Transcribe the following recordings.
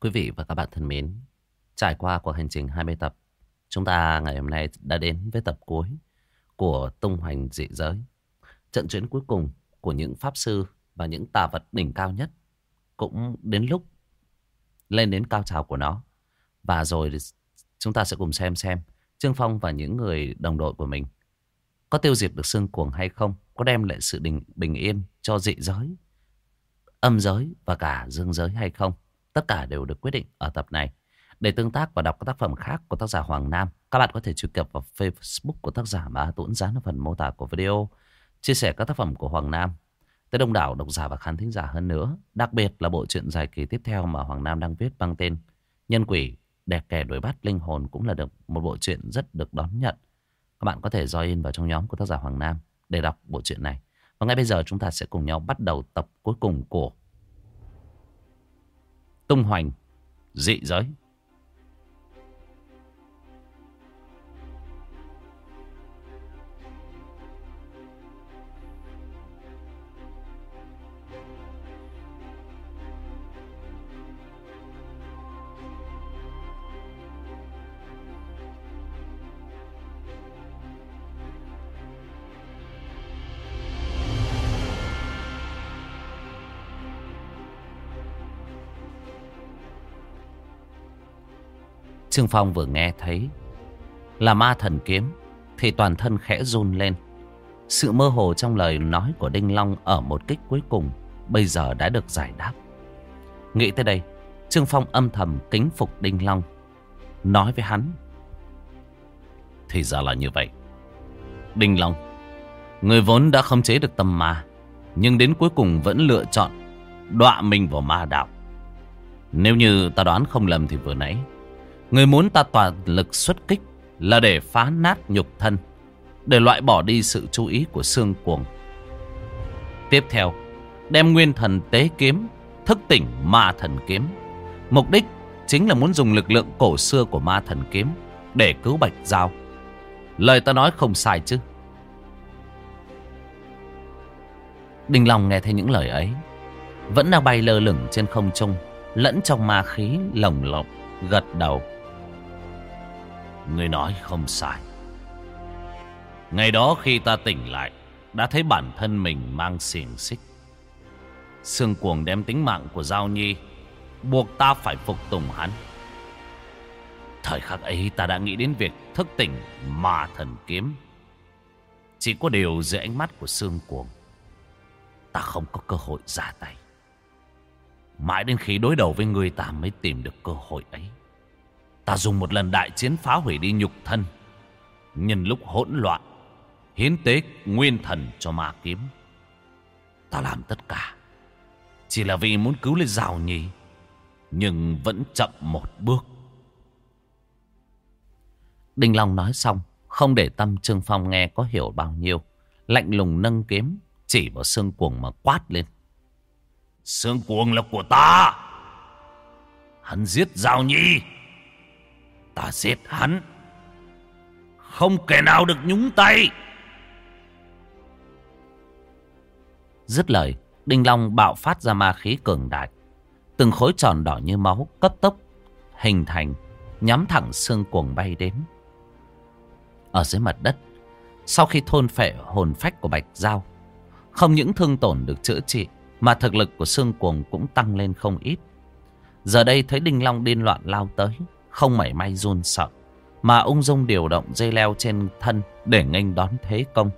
Quý vị và các bạn thân mến, trải qua cuộc hành trình 20 tập, chúng ta ngày hôm nay đã đến với tập cuối của tung hoành dị giới. Trận chuyến cuối cùng của những pháp sư và những tà vật đỉnh cao nhất cũng đến lúc lên đến cao trào của nó. Và rồi chúng ta sẽ cùng xem xem Trương Phong và những người đồng đội của mình có tiêu diệt được xương cuồng hay không, có đem lại sự bình, bình yên cho dị giới, âm giới và cả dương giới hay không. Tất cả đều được quyết định ở tập này. Để tương tác và đọc các tác phẩm khác của tác giả Hoàng Nam, các bạn có thể truy cập vào Facebook của tác giả mà Tuấn dán ở phần mô tả của video, chia sẻ các tác phẩm của Hoàng Nam tới đông đảo độc giả và khán thính giả hơn nữa. Đặc biệt là bộ truyện dài kỳ tiếp theo mà Hoàng Nam đang viết mang tên Nhân Quỷ Đẹp Kẻ Đuổi Bắt Linh Hồn cũng là được một bộ truyện rất được đón nhận. Các bạn có thể join vào trong nhóm của tác giả Hoàng Nam để đọc bộ truyện này. Và ngay bây giờ chúng ta sẽ cùng nhau bắt đầu tập cuối cùng của tung hoành dị giới. Trương Phong vừa nghe thấy là ma thần kiếm thì toàn thân khẽ run lên. Sự mơ hồ trong lời nói của Đinh Long ở một kích cuối cùng bây giờ đã được giải đáp. Nghĩ tới đây, Trương Phong âm thầm kính phục Đinh Long. Nói với hắn. Thì ra là như vậy. Đinh Long, người vốn đã khống chế được tâm ma, nhưng đến cuối cùng vẫn lựa chọn đọa mình vào ma đạo. Nếu như ta đoán không lầm thì vừa nãy Người muốn ta toàn lực xuất kích là để phá nát nhục thân, để loại bỏ đi sự chú ý của xương cuồng. Tiếp theo, đem nguyên thần tế kiếm, thức tỉnh ma thần kiếm. Mục đích chính là muốn dùng lực lượng cổ xưa của ma thần kiếm để cứu Bạch Giao. Lời ta nói không sai chứ. Đinh Long nghe thấy những lời ấy, vẫn đang bay lơ lửng trên không trung, lẫn trong ma khí lồng lộng, gật đầu. Người nói không sai. Ngày đó khi ta tỉnh lại, đã thấy bản thân mình mang xiềng xích. Sương cuồng đem tính mạng của Giao Nhi, buộc ta phải phục tùng hắn. Thời khắc ấy ta đã nghĩ đến việc thức tỉnh ma thần kiếm. Chỉ có điều dưới ánh mắt của Sương cuồng, ta không có cơ hội ra tay. Mãi đến khi đối đầu với người ta mới tìm được cơ hội ấy. Ta dùng một lần đại chiến phá hủy đi nhục thân. Nhân lúc hỗn loạn. Hiến tế nguyên thần cho ma kiếm. Ta làm tất cả. Chỉ là vì muốn cứu lấy rào nhì. Nhưng vẫn chậm một bước. Đinh Long nói xong. Không để tâm Trương Phong nghe có hiểu bao nhiêu. Lạnh lùng nâng kiếm. Chỉ vào xương cuồng mà quát lên. Xương cuồng là của ta. Hắn giết Giao Nhi. Ta giết hắn. Không kẻ nào được nhúng tay. Dứt lời, Đinh Long bạo phát ra ma khí cường đại. Từng khối tròn đỏ như máu Cấp tốc Hình thành, Nhắm thẳng xương cuồng bay đến. Ở dưới mặt đất, Sau khi thôn phệ hồn phách của Bạch Giao, Không những thương tổn được chữa trị, Mà thực lực của xương cuồng cũng tăng lên không ít. Giờ đây thấy Đinh Long điên loạn lao tới không mảy may run sợ, mà ung dung điều động dây leo trên thân để nghênh đón thế công.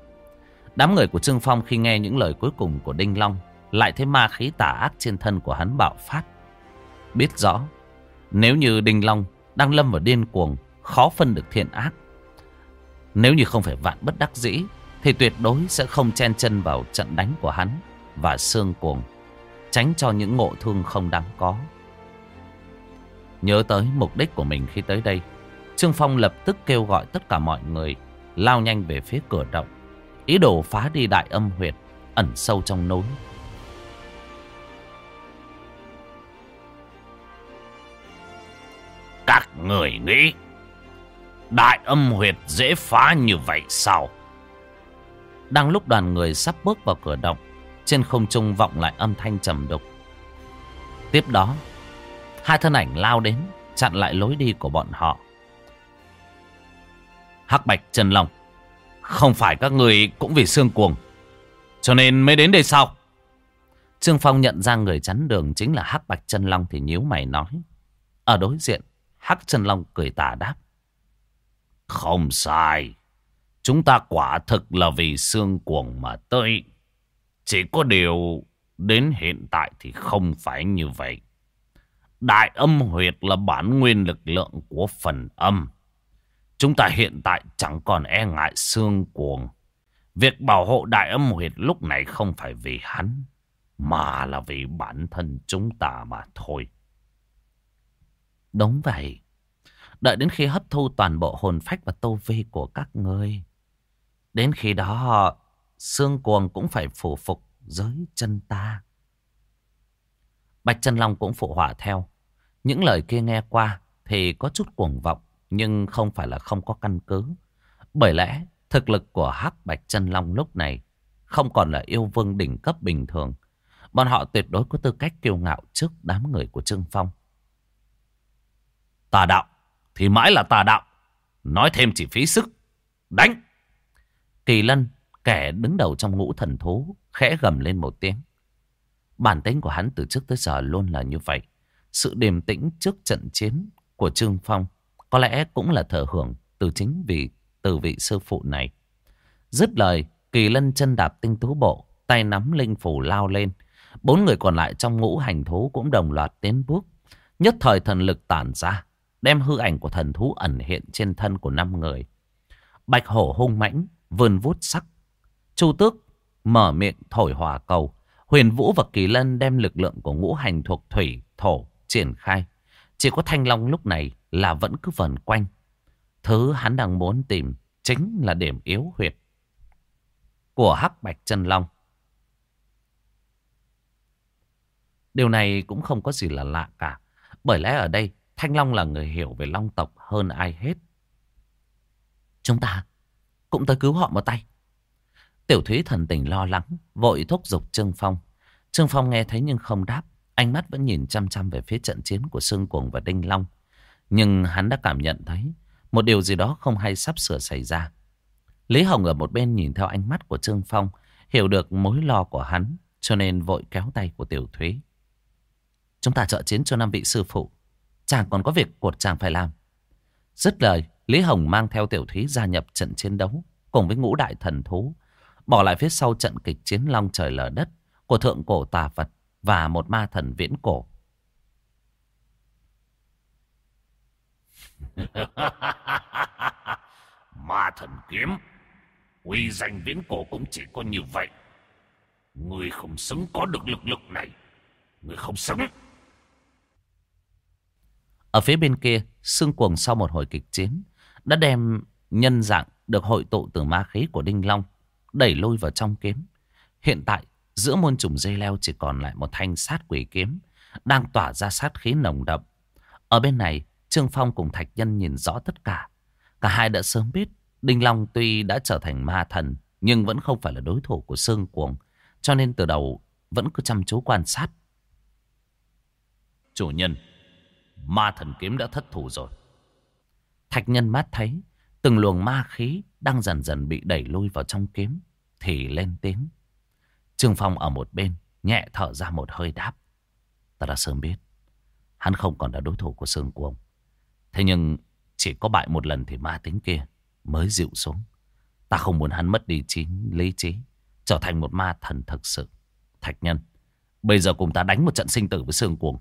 Đám người của Trương Phong khi nghe những lời cuối cùng của Đinh Long lại thấy ma khí tà ác trên thân của hắn bạo phát. Biết rõ, nếu như Đinh Long đang lâm vào điên cuồng, khó phân được thiện ác. Nếu như không phải vạn bất đắc dĩ, thì tuyệt đối sẽ không chen chân vào trận đánh của hắn và xương cuồng, tránh cho những ngộ thương không đáng có. Nhớ tới mục đích của mình khi tới đây. Trương Phong lập tức kêu gọi tất cả mọi người Lao nhanh về phía cửa động. Ý đồ phá đi đại âm huyệt Ẩn sâu trong núi. Các người nghĩ Đại âm huyệt dễ phá như vậy sao? Đang lúc đoàn người sắp bước vào cửa động Trên không trung vọng lại âm thanh trầm đục. Tiếp đó Hai thân ảnh lao đến, chặn lại lối đi của bọn họ. Hắc Bạch Trần Long, không phải các người cũng vì xương cuồng, cho nên mới đến đây sao? Trương Phong nhận ra người chắn đường chính là Hắc Bạch Trần Long thì nhíu mày nói. Ở đối diện, Hắc Trần Long cười tà đáp. Không sai. Chúng ta quả thực là vì xương cuồng mà tới. Chỉ có điều đến hiện tại thì không phải như vậy. Đại âm huyệt là bản nguyên lực lượng của phần âm. Chúng ta hiện tại chẳng còn e ngại xương cuồng. Việc bảo hộ đại âm huyệt lúc này không phải vì hắn, mà là vì bản thân chúng ta mà thôi. Đúng vậy. Đợi đến khi hấp thu toàn bộ hồn phách và tô vi của các ngươi. Đến khi đó, xương cuồng cũng phải phủ phục dưới chân ta. Bạch Chân Long cũng phụ họa theo. Những lời kia nghe qua thì có chút cuồng vọng, nhưng không phải là không có căn cứ. Bởi lẽ, thực lực của Hắc Bạch Chân Long lúc này không còn là yêu vương đỉnh cấp bình thường. Bọn họ tuyệt đối có tư cách kiêu ngạo trước đám người của Trương Phong. Tà đạo thì mãi là tà đạo. Nói thêm chỉ phí sức. Đánh! Kỳ lân, kẻ đứng đầu trong ngũ thần thú, khẽ gầm lên một tiếng. Bản tính của hắn từ trước tới giờ luôn là như vậy. Sự điềm tĩnh trước trận chiến của Trương Phong có lẽ cũng là thở hưởng từ chính vị từ vị sư phụ này. Dứt lời, kỳ lân chân đạp tinh tú bộ, tay nắm linh phủ lao lên. Bốn người còn lại trong ngũ hành thú cũng đồng loạt tiến bước. Nhất thời thần lực tản ra, đem hư ảnh của thần thú ẩn hiện trên thân của năm người. Bạch hổ hung mãnh, vươn vút sắc. Chu tước mở miệng thổi hỏa cầu. Huyền Vũ và Kỳ Lân đem lực lượng của ngũ hành thuộc thủy, thổ triển khai. Chỉ có Thanh Long lúc này là vẫn cứ vần quanh. Thứ hắn đang muốn tìm chính là điểm yếu huyệt của Hắc Bạch Chân Long. Điều này cũng không có gì là lạ cả. Bởi lẽ ở đây Thanh Long là người hiểu về Long tộc hơn ai hết. Chúng ta cũng tới cứu họ một tay. Tiểu Thúy thần tình lo lắng, vội thúc giục Trương Phong. Trương Phong nghe thấy nhưng không đáp. Ánh mắt vẫn nhìn chăm chăm về phía trận chiến của Sương Cuồng và Đinh Long. Nhưng hắn đã cảm nhận thấy một điều gì đó không hay sắp sửa xảy ra. Lý Hồng ở một bên nhìn theo ánh mắt của Trương Phong, hiểu được mối lo của hắn, cho nên vội kéo tay của Tiểu Thúy. Chúng ta trợ chiến cho năm vị sư phụ. Chàng còn có việc của chàng phải làm. Dứt lời, Lý Hồng mang theo Tiểu Thúy gia nhập trận chiến đấu cùng với ngũ đại thần thú. Bỏ lại phía sau trận kịch chiến long trời lở đất của thượng cổ tà Phật và một ma thần viễn cổ. ma thần kiếm, uy danh viễn cổ cũng chỉ có như vậy. Người không xứng có được lực lượng này. Người không xứng. Ở phía bên kia, xương cuồng sau một hồi kịch chiến đã đem nhân dạng được hội tụ từ ma khí của Đinh Long đẩy lôi vào trong kiếm. Hiện tại, giữa môn trùng dây leo chỉ còn lại một thanh sát quỷ kiếm đang tỏa ra sát khí nồng đậm. Ở bên này, Trương Phong cùng Thạch Nhân nhìn rõ tất cả. Cả hai đã sớm biết Đinh Long tuy đã trở thành ma thần nhưng vẫn không phải là đối thủ của Sương Cuồng. Cho nên từ đầu vẫn cứ chăm chú quan sát. Chủ nhân, ma thần kiếm đã thất thủ rồi. Thạch Nhân mắt thấy từng luồng ma khí đang dần dần bị đẩy lui vào trong kiếm thì lên tiếng. Trương Phong ở một bên nhẹ thở ra một hơi đáp. Ta đã sớm biết hắn không còn là đối thủ của Sương Cuồng. Thế nhưng chỉ có bại một lần thì ma tính kia mới dịu xuống. Ta không muốn hắn mất đi chính lý trí, trở thành một ma thần thực sự. Thạch nhân, bây giờ cùng ta đánh một trận sinh tử với Sương Cuồng.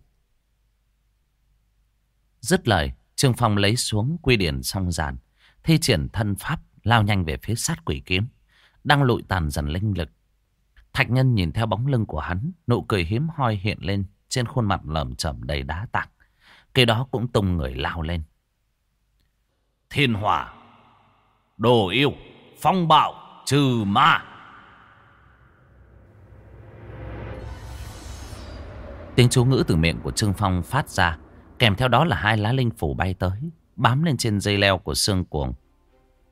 Dứt lời, Trương Phong lấy xuống quy điển song giàn, thi triển thân pháp lao nhanh về phía sát quỷ kiếm, đang lụi tàn dần linh lực. Thạch nhân nhìn theo bóng lưng của hắn, nụ cười hiếm hoi hiện lên trên khuôn mặt lởm chởm đầy đá tảng. Cái đó cũng tung người lao lên. Thiên hỏa, đồ yêu, phong bạo, trừ ma. Tiếng chú ngữ từ miệng của Trương Phong phát ra, kèm theo đó là hai lá linh phủ bay tới, bám lên trên dây leo của xương cuồng.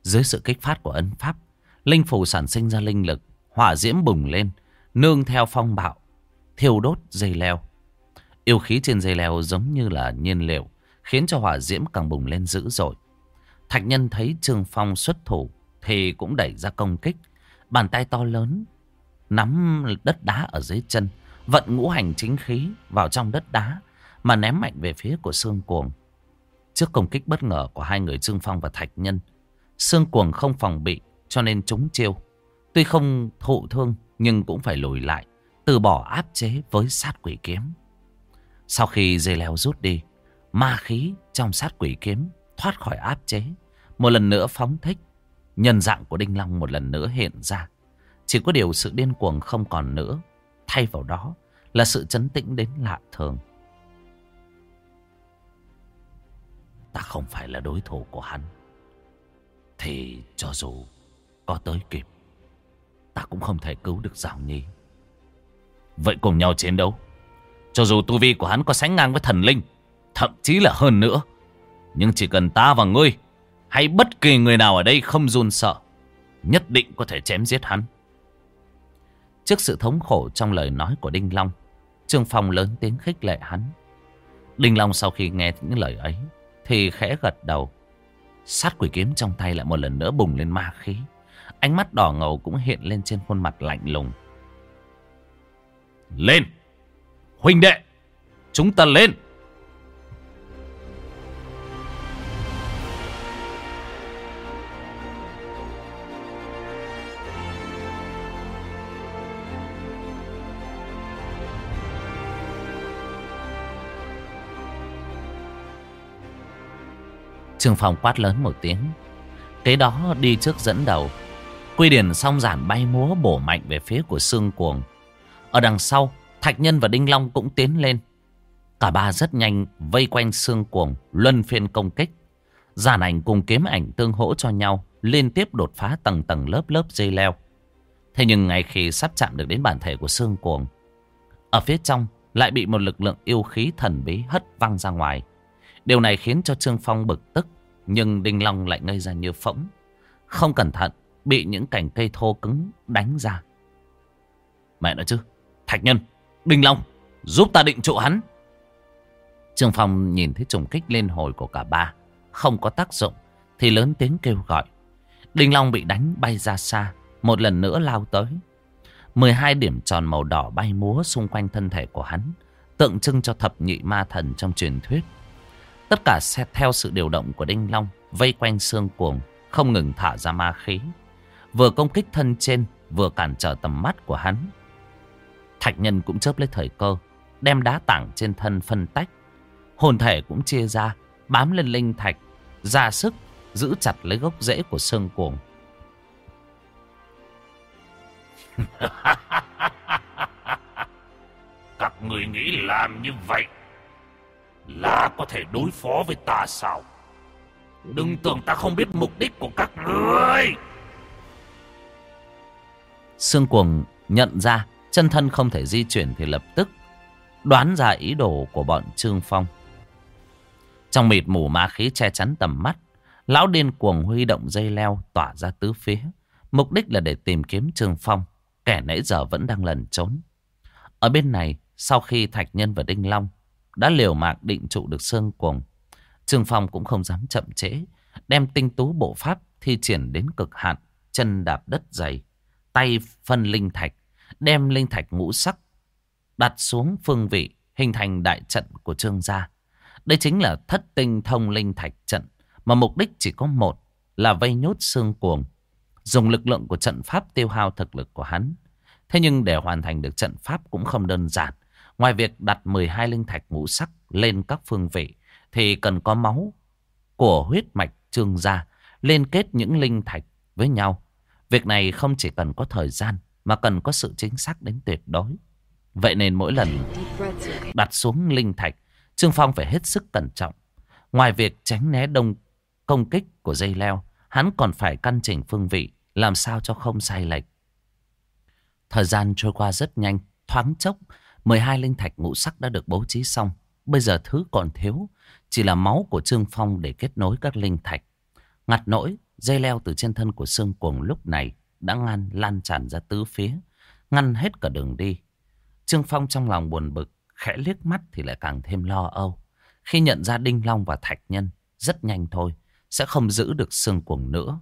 Dưới sự kích phát của ấn pháp, linh phủ sản sinh ra linh lực, hỏa diễm bùng lên, nương theo phong bạo, thiêu đốt dây leo. Yêu khí trên dây leo giống như là nhiên liệu, khiến cho hỏa diễm càng bùng lên dữ dội. Thạch nhân thấy Trương Phong xuất thủ thì cũng đẩy ra công kích. Bàn tay to lớn nắm đất đá ở dưới chân, vận ngũ hành chính khí vào trong đất đá mà ném mạnh về phía của Sương Cuồng. Trước công kích bất ngờ của hai người Trương Phong và Thạch Nhân, Sương Cuồng không phòng bị cho nên trúng chiêu. Tuy không thụ thương nhưng cũng phải lùi lại, từ bỏ áp chế với sát quỷ kiếm. Sau khi dây leo rút đi, ma khí trong sát quỷ kiếm thoát khỏi áp chế. Một lần nữa phóng thích, nhân dạng của Đinh Long một lần nữa hiện ra. Chỉ có điều sự điên cuồng không còn nữa, thay vào đó là sự chấn tĩnh đến lạ thường. Ta không phải là đối thủ của hắn. Thì cho dù có tới kịp, ta cũng không thể cứu được Giảo Nhi. Vậy cùng nhau chiến đấu. Cho dù tu vi của hắn có sánh ngang với thần linh, thậm chí là hơn nữa. Nhưng chỉ cần ta và ngươi, hay bất kỳ người nào ở đây không run sợ, nhất định có thể chém giết hắn. Trước sự thống khổ trong lời nói của Đinh Long, Trương Phong lớn tiếng khích lệ hắn. Đinh Long sau khi nghe những lời ấy, thì khẽ gật đầu. Sát quỷ kiếm trong tay lại một lần nữa bùng lên ma khí. Ánh mắt đỏ ngầu cũng hiện lên trên khuôn mặt lạnh lùng. Lên! Huynh đệ! Chúng ta lên! Trương Phong quát lớn một tiếng. Kế đó đi trước dẫn đầu. Quy điển song giản bay múa bổ mạnh về phía của Sương Cuồng. Ở đằng sau, Thạch Nhân và Đinh Long cũng tiến lên. Cả ba rất nhanh vây quanh Sương Cuồng, luân phiên công kích. Giản ảnh cùng kiếm ảnh tương hỗ cho nhau, liên tiếp đột phá tầng tầng lớp lớp dây leo. Thế nhưng ngay khi sắp chạm được đến bản thể của Sương Cuồng, ở phía trong lại bị một lực lượng yêu khí thần bí hất văng ra ngoài. Điều này khiến cho Trương Phong bực tức, nhưng Đinh Long lại ngây ra như phỗng. Không cẩn thận, bị những cành cây thô cứng đánh ra. Mẹ nói chứ, Thạch Nhân, Đinh Long, giúp ta định trụ hắn. Trương Phong nhìn thấy trùng kích lên hồi của cả ba, không có tác dụng, thì lớn tiếng kêu gọi. Đinh Long bị đánh bay ra xa, một lần nữa lao tới. 12 điểm tròn màu đỏ bay múa xung quanh thân thể của hắn, tượng trưng cho thập nhị ma thần trong truyền thuyết. Tất cả sẽ theo sự điều động của Đinh Long Vây quanh xương cuồng Không ngừng thả ra ma khí Vừa công kích thân trên, Vừa cản trở tầm mắt của hắn Thạch nhân cũng chớp lấy thời cơ, Đem đá tảng trên thân phân tách Hồn thể cũng chia ra, Bám lên linh thạch, ra sức giữ chặt lấy gốc rễ của sơn cuồng Các người nghĩ làm như vậy là có thể đối phó với ta sao? Đừng tưởng ta không biết mục đích của các người. Sương cuồng nhận ra chân thân không thể di chuyển thì lập tức đoán ra ý đồ của bọn Trương Phong. Trong mịt mù ma khí che chắn tầm mắt, lão điên cuồng huy động dây leo tỏa ra tứ phía. Mục đích là để tìm kiếm Trương Phong, kẻ nãy giờ vẫn đang lẩn trốn. Ở bên này, sau khi Thạch Nhân và Đinh Long đã liều mạng định trụ được Sương Cuồng. Trương Phong cũng không dám chậm trễ, đem tinh tú bộ pháp thi triển đến cực hạn, chân đạp đất dày, tay phân linh thạch, đem linh thạch ngũ sắc đặt xuống phương vị, hình thành đại trận của Trương gia. Đây chính là thất tinh thông linh thạch trận, mà mục đích chỉ có một là vây nhốt xương Cuồng, dùng lực lượng của trận pháp tiêu hao thực lực của hắn. Thế nhưng để hoàn thành được trận pháp cũng không đơn giản. Ngoài việc đặt 12 linh thạch ngũ sắc lên các phương vị thì cần có máu của huyết mạch trương gia liên kết những linh thạch với nhau. Việc này không chỉ cần có thời gian mà cần có sự chính xác đến tuyệt đối. Vậy nên mỗi lần đặt xuống linh thạch, Trương Phong phải hết sức cẩn trọng. Ngoài việc tránh né đông công kích của dây leo, hắn còn phải căn chỉnh phương vị, làm sao cho không sai lệch. Thời gian trôi qua rất nhanh, thoáng chốc, 12 linh thạch ngũ sắc đã được bố trí xong. Bây giờ thứ còn thiếu chỉ là máu của Trương Phong để kết nối các linh thạch. Ngặt nỗi, dây leo từ trên thân của Sương Cuồng lúc này đã ngăn lan tràn ra tứ phía, ngăn hết cả đường đi. Trương Phong trong lòng buồn bực, khẽ liếc mắt thì lại càng thêm lo âu. Khi nhận ra Đinh Long và Thạch Nhân rất nhanh thôi, sẽ không giữ được xương cuồng nữa.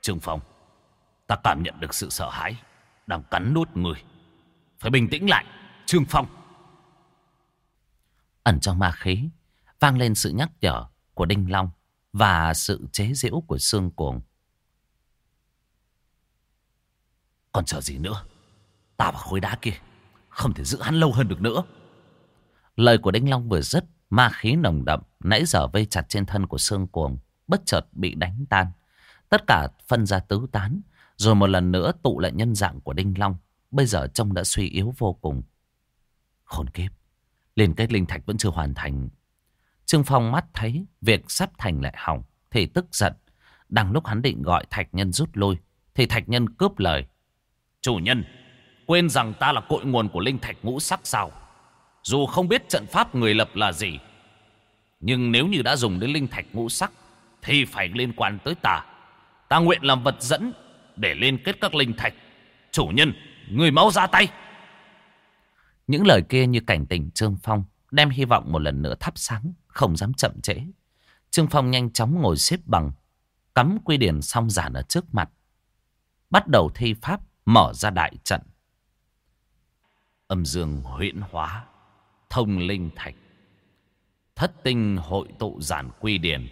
Trương Phong, ta cảm nhận được sự sợ hãi đang cắn nuốt người. Phải bình tĩnh lại, Trương Phong. Ẩn trong ma khí, vang lên sự nhắc nhở của Đinh Long và sự chế giễu của Sương cuồng. Còn chờ gì nữa? Ta và khối đá kia không thể giữ hắn lâu hơn được nữa. Lời của Đinh Long vừa dứt, ma khí nồng đậm nãy giờ vây chặt trên thân của Sương cuồng, bất chợt bị đánh tan. Tất cả phân ra tứ tán, rồi một lần nữa tụ lại nhân dạng của Đinh Long. Bây giờ trông đã suy yếu vô cùng. Khốn kiếp, liên kết linh thạch vẫn chưa hoàn thành. Trương Phong mắt thấy việc sắp thành lại hỏng, thì tức giận. Đang lúc hắn định gọi thạch nhân rút lui, thì thạch nhân cướp lời. Chủ nhân, quên rằng ta là cội nguồn của linh thạch ngũ sắc sao. Dù không biết trận pháp người lập là gì, nhưng nếu như đã dùng đến linh thạch ngũ sắc, thì phải liên quan tới ta. Ta nguyện làm vật dẫn để liên kết các linh thạch. Chủ nhân, người mau ra tay. Những lời kia như cảnh tỉnh Trương Phong, đem hy vọng một lần nữa thắp sáng, không dám chậm trễ. Trương Phong nhanh chóng ngồi xếp bằng, cắm quy điển song giản ở trước mặt. Bắt đầu thi pháp, mở ra đại trận. Âm dương huyễn hóa, thông linh thạch. Thất tinh hội tụ giản quy điển.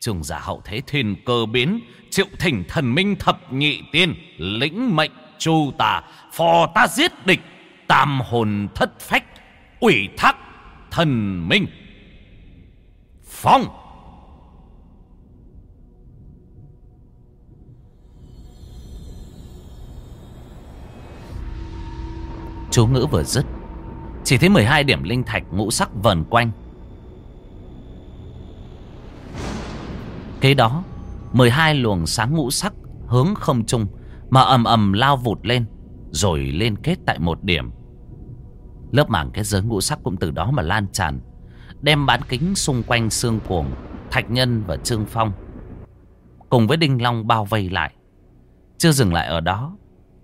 Trường giả hậu thế thiên cơ biến, triệu thỉnh thần minh thập nhị tiên, lĩnh mệnh chu tà, phò ta giết địch, tam hồn thất phách, ủy thác thần minh. Phong! Chú ngữ vừa dứt, Chỉ thấy 12 điểm linh thạch ngũ sắc vần quanh. Kế đó 12 luồng sáng ngũ sắc hướng không trung Mà ầm ầm lao vụt lên, Rồi liên kết tại một điểm. Lớp mảng kết giới ngũ sắc cũng từ đó mà lan tràn. Đem bán kính xung quanh xương cuồng, Thạch Nhân và Trương Phong Cùng với Đinh Long bao vây lại. Chưa dừng lại ở đó,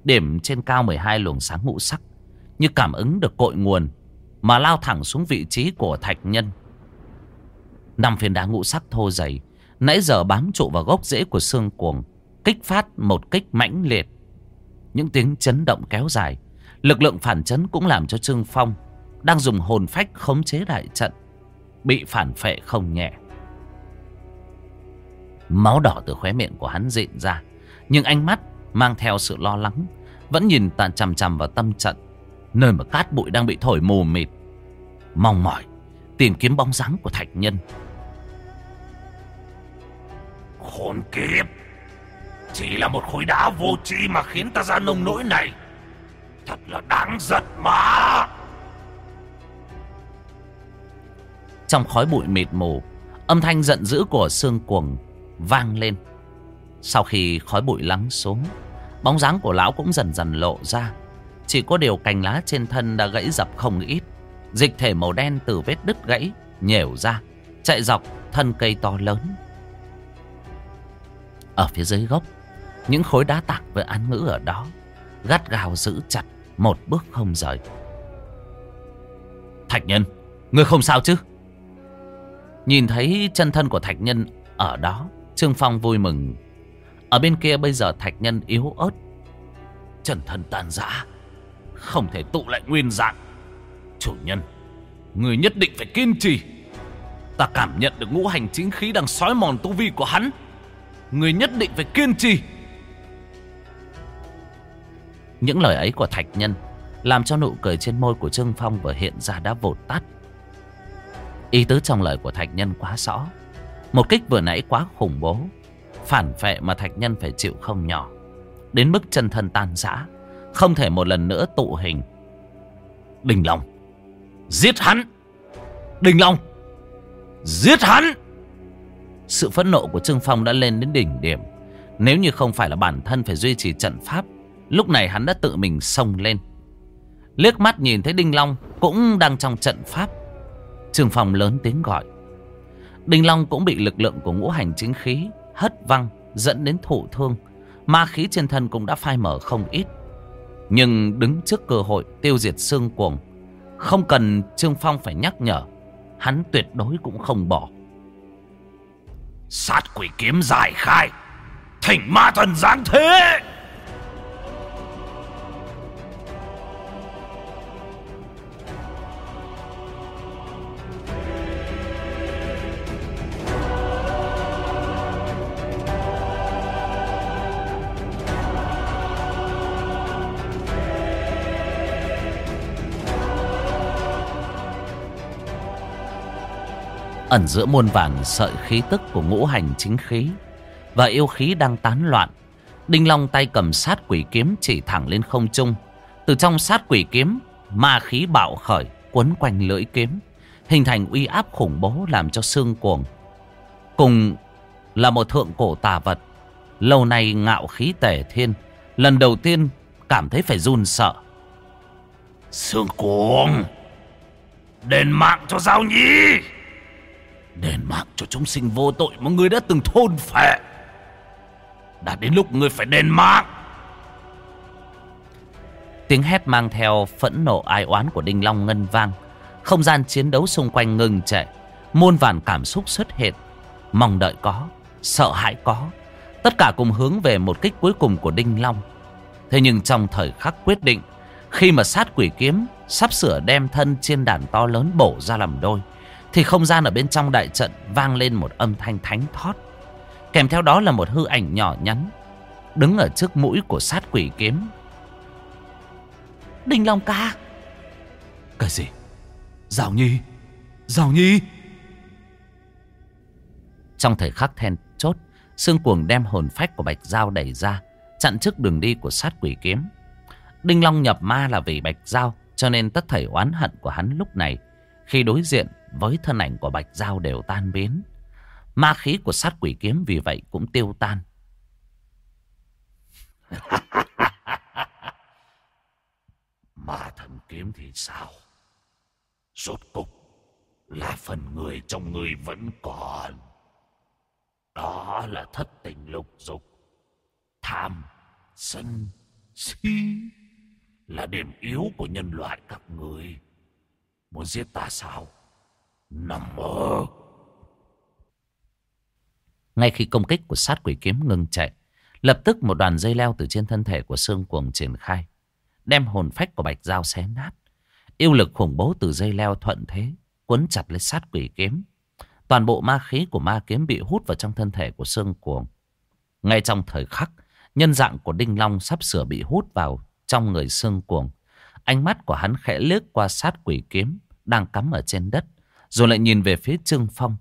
Điểm trên cao 12 luồng sáng ngũ sắc Như cảm ứng được cội nguồn Mà lao thẳng xuống vị trí của Thạch Nhân. Năm phiến đá ngũ sắc thô dày, Nãy giờ bám trụ vào gốc rễ của xương cuồng, Kích phát một kích mãnh liệt. Những tiếng chấn động kéo dài, Lực lượng phản chấn cũng làm cho Trương Phong Đang dùng hồn phách khống chế đại trận. Bị phản phệ không nhẹ. Máu đỏ từ khóe miệng của hắn rịn ra, Nhưng ánh mắt mang theo sự lo lắng Vẫn nhìn tàn chằm chằm vào tâm trận, Nơi mà cát bụi đang bị thổi mù mịt. Mong mỏi Tìm kiếm bóng dáng của thạch nhân. Khốn kiếp! Chỉ là một khối đá vô tri mà khiến ta ra nông nỗi này. Thật là đáng giận mà! Trong khói bụi mịt mù, Âm thanh giận dữ của xương cuồng vang lên. Sau khi khói bụi lắng xuống, Bóng dáng của lão cũng dần dần lộ ra. Chỉ có điều cành lá trên thân đã gãy dập không ít. Dịch thể màu đen từ vết đứt gãy Nhểu ra, Chạy dọc thân cây to lớn. Ở phía dưới gốc, Những khối đá tạc với án ngữ ở đó Gắt gao giữ chặt Một bước không rời. Thạch nhân, Ngươi không sao chứ? Nhìn thấy chân thân của thạch nhân Ở đó, Trương Phong vui mừng. Ở bên kia bây giờ thạch nhân yếu ớt. Chân thân tan rã, Không thể tụ lại nguyên dạng. Chủ nhân, Người nhất định phải kiên trì. Ta cảm nhận được ngũ hành chính khí đang xói mòn tu vi của hắn. Người nhất định phải kiên trì. Những lời ấy của thạch nhân Làm cho nụ cười trên môi của Trương Phong vừa hiện ra đã vột tắt. Ý tứ trong lời của thạch nhân quá rõ. Một kích vừa nãy quá khủng bố. Phản vệ mà thạch nhân phải chịu không nhỏ. Đến mức chân thân tan rã. Không thể một lần nữa tụ hình. Đình Long. Giết hắn! Đình Long! Giết hắn! Sự phẫn nộ của Trương Phong đã lên đến đỉnh điểm. Nếu như không phải là bản thân phải duy trì trận pháp, Lúc này hắn đã tự mình xông lên. Liếc mắt nhìn thấy Đinh Long Cũng đang trong trận pháp. Trương Phong lớn tiếng gọi. Đinh Long cũng bị lực lượng của ngũ hành chính khí, Hất văng, dẫn đến thụ thương. Ma khí trên thân cũng đã phai mở không ít. Nhưng đứng trước cơ hội tiêu diệt xương cuồng, Không cần Trương Phong phải nhắc nhở, Hắn tuyệt đối cũng không bỏ. Sát quỷ kiếm giải khai, Thỉnh ma thần giáng thế! Ẩn giữa muôn vàn sợi khí tức của ngũ hành chính khí và yêu khí đang tán loạn. Đinh Long tay cầm sát quỷ kiếm chỉ thẳng lên không trung. Từ trong sát quỷ kiếm, ma khí bạo khởi quấn quanh lưỡi kiếm, hình thành uy áp khủng bố làm cho xương cuồng. Cùng là một thượng cổ tà vật, lâu nay ngạo khí tể thiên, lần đầu tiên cảm thấy phải run sợ. Xương cuồng, đền mạng cho Giao Nhi! Đền mạng cho chúng sinh vô tội mà ngươi đã từng thôn phệ. Đã đến lúc ngươi phải đền mạng. Tiếng hét mang theo phẫn nộ ai oán của Đinh Long ngân vang. Không gian chiến đấu xung quanh ngừng trệ. Muôn vàn cảm xúc xuất hiện. Mong đợi có, sợ hãi có. Tất cả cùng hướng về một kích cuối cùng của Đinh Long. Thế nhưng trong thời khắc quyết định, khi mà sát quỷ kiếm sắp sửa đem thân trên đàn to lớn bổ ra làm đôi. Thì không gian ở bên trong đại trận vang lên một âm thanh thánh thót. Kèm theo đó là một hư ảnh nhỏ nhắn. Đứng ở trước mũi của sát quỷ kiếm. Đinh Long ca. Cái gì? Giao Nhi? Giao Nhi? Trong thời khắc then chốt, Sương Cuồng đem hồn phách của Bạch Giao đẩy ra, chặn trước đường đi của sát quỷ kiếm. Đinh Long nhập ma là vì Bạch Giao, cho nên tất thảy oán hận của hắn lúc này, khi đối diện với thân ảnh của Bạch Giao đều tan biến. Ma khí của sát quỷ kiếm vì vậy cũng tiêu tan. Ma thần kiếm thì sao? Rốt cục là phần người trong người vẫn còn. Đó là thất tình lục dục, tham, sân, si là điểm yếu của nhân loại các người. Muốn giết ta sao? Nằm mơ. Ngay khi công kích của sát quỷ kiếm ngừng chạy, lập tức một đoàn dây leo từ trên thân thể của xương cuồng triển khai, đem hồn phách của bạch dao xé nát. Yêu lực khủng bố từ dây leo thuận thế, quấn chặt lấy sát quỷ kiếm. Toàn bộ ma khí của ma kiếm bị hút vào trong thân thể của xương cuồng. Ngay trong thời khắc, nhân dạng của Đinh Long sắp sửa bị hút vào trong người xương cuồng. Ánh mắt của hắn khẽ lướt qua sát quỷ kiếm đang cắm ở trên đất, rồi lại nhìn về phía Trương Phong.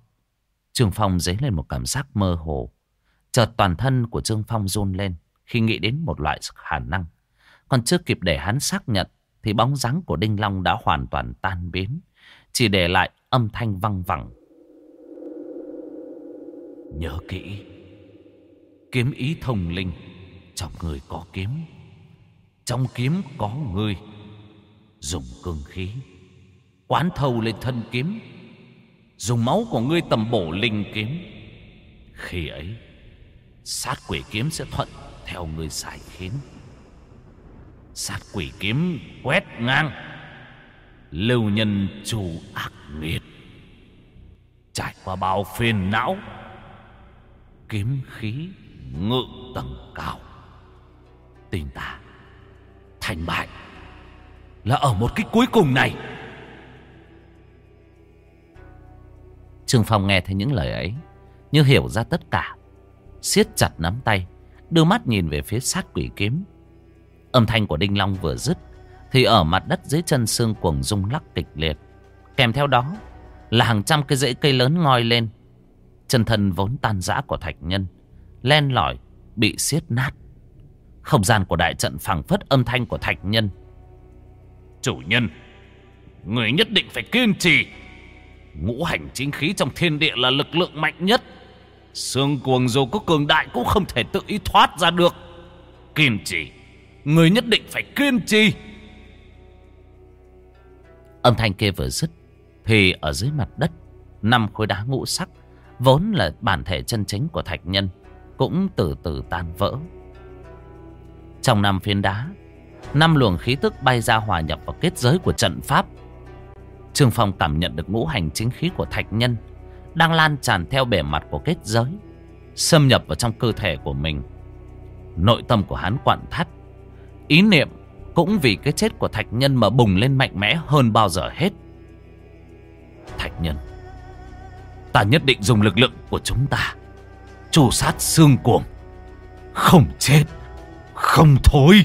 Trương Phong dấy lên một cảm giác mơ hồ. Chợt toàn thân của Trương Phong run lên khi nghĩ đến một loại khả năng. Còn chưa kịp để hắn xác nhận thì bóng dáng của Đinh Long đã hoàn toàn tan biến. Chỉ để lại âm thanh văng vẳng. Nhớ kỹ. Kiếm ý thông linh. Trong người có kiếm. Trong kiếm có người. Dùng cương khí. Quán thâu lên thân kiếm Dùng máu của ngươi tầm bổ linh kiếm. Khi ấy, Sát quỷ kiếm sẽ thuận Theo ngươi xài khiến. Sát quỷ kiếm quét ngang. Lưu nhân chủ ác nghiệt. Trải qua bao phiền não, Kiếm khí ngự tầng cao. Tình ta, Thành bại Là ở một kích cuối cùng này. Trương Phong nghe thấy những lời ấy, Như hiểu ra tất cả. Siết chặt nắm tay, Đưa mắt nhìn về phía sát quỷ kiếm. Âm thanh của Đinh Long vừa dứt, Thì ở mặt đất dưới chân xương cuồng rung lắc kịch liệt. Kèm theo đó Là hàng trăm cái rễ cây lớn ngoi lên. Chân thân vốn tan rã của thạch nhân, Len lỏi, Bị siết nát. Không gian của đại trận phẳng phất âm thanh của thạch nhân. Chủ nhân, Người nhất định phải kiên trì. Ngũ hành chính khí trong thiên địa là lực lượng mạnh nhất. Sương cuồng dù có cường đại cũng không thể tự ý thoát ra được. Kiên trì. Người nhất định phải kiên trì. Âm thanh kia vừa dứt, Thì ở dưới mặt đất, Năm khối đá ngũ sắc, Vốn là bản thể chân chính của thạch nhân, Cũng từ từ tan vỡ. Trong năm phiến đá, Năm luồng khí tức bay ra hòa nhập vào kết giới của trận pháp. Trương Phong cảm nhận được ngũ hành chính khí của thạch nhân đang lan tràn theo bề mặt của kết giới, xâm nhập vào trong cơ thể của mình. Nội tâm của hắn quặn thắt, ý niệm cũng vì cái chết của thạch nhân mà bùng lên mạnh mẽ hơn bao giờ hết. Thạch nhân, ta nhất định dùng lực lượng của chúng ta, chủ sát xương cuồng, không chết, không thôi.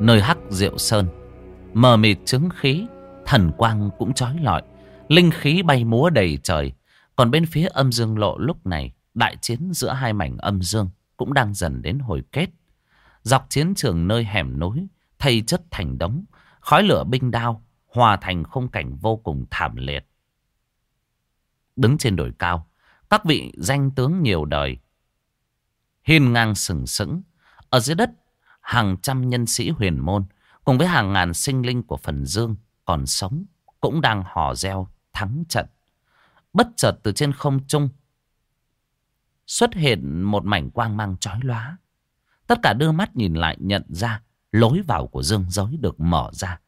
Nơi hắc diệu sơn. Mờ mịt chứng khí, thần quang cũng trói lọi, linh khí bay múa đầy trời. Còn bên phía âm dương lộ lúc này, đại chiến giữa hai mảnh âm dương cũng đang dần đến hồi kết. Dọc chiến trường nơi hẻm núi, thay chất thành đống, khói lửa binh đao, hòa thành khung cảnh vô cùng thảm liệt. Đứng trên đồi cao, các vị danh tướng nhiều đời. Hiên ngang sừng sững, ở dưới đất hàng trăm nhân sĩ huyền môn cùng với hàng ngàn sinh linh của phần dương còn sống cũng đang hò reo, thắng trận. Bất chợt từ trên không trung xuất hiện một mảnh quang mang chói lóa. Tất cả đưa mắt nhìn lại nhận ra lối vào của dương giới được mở ra.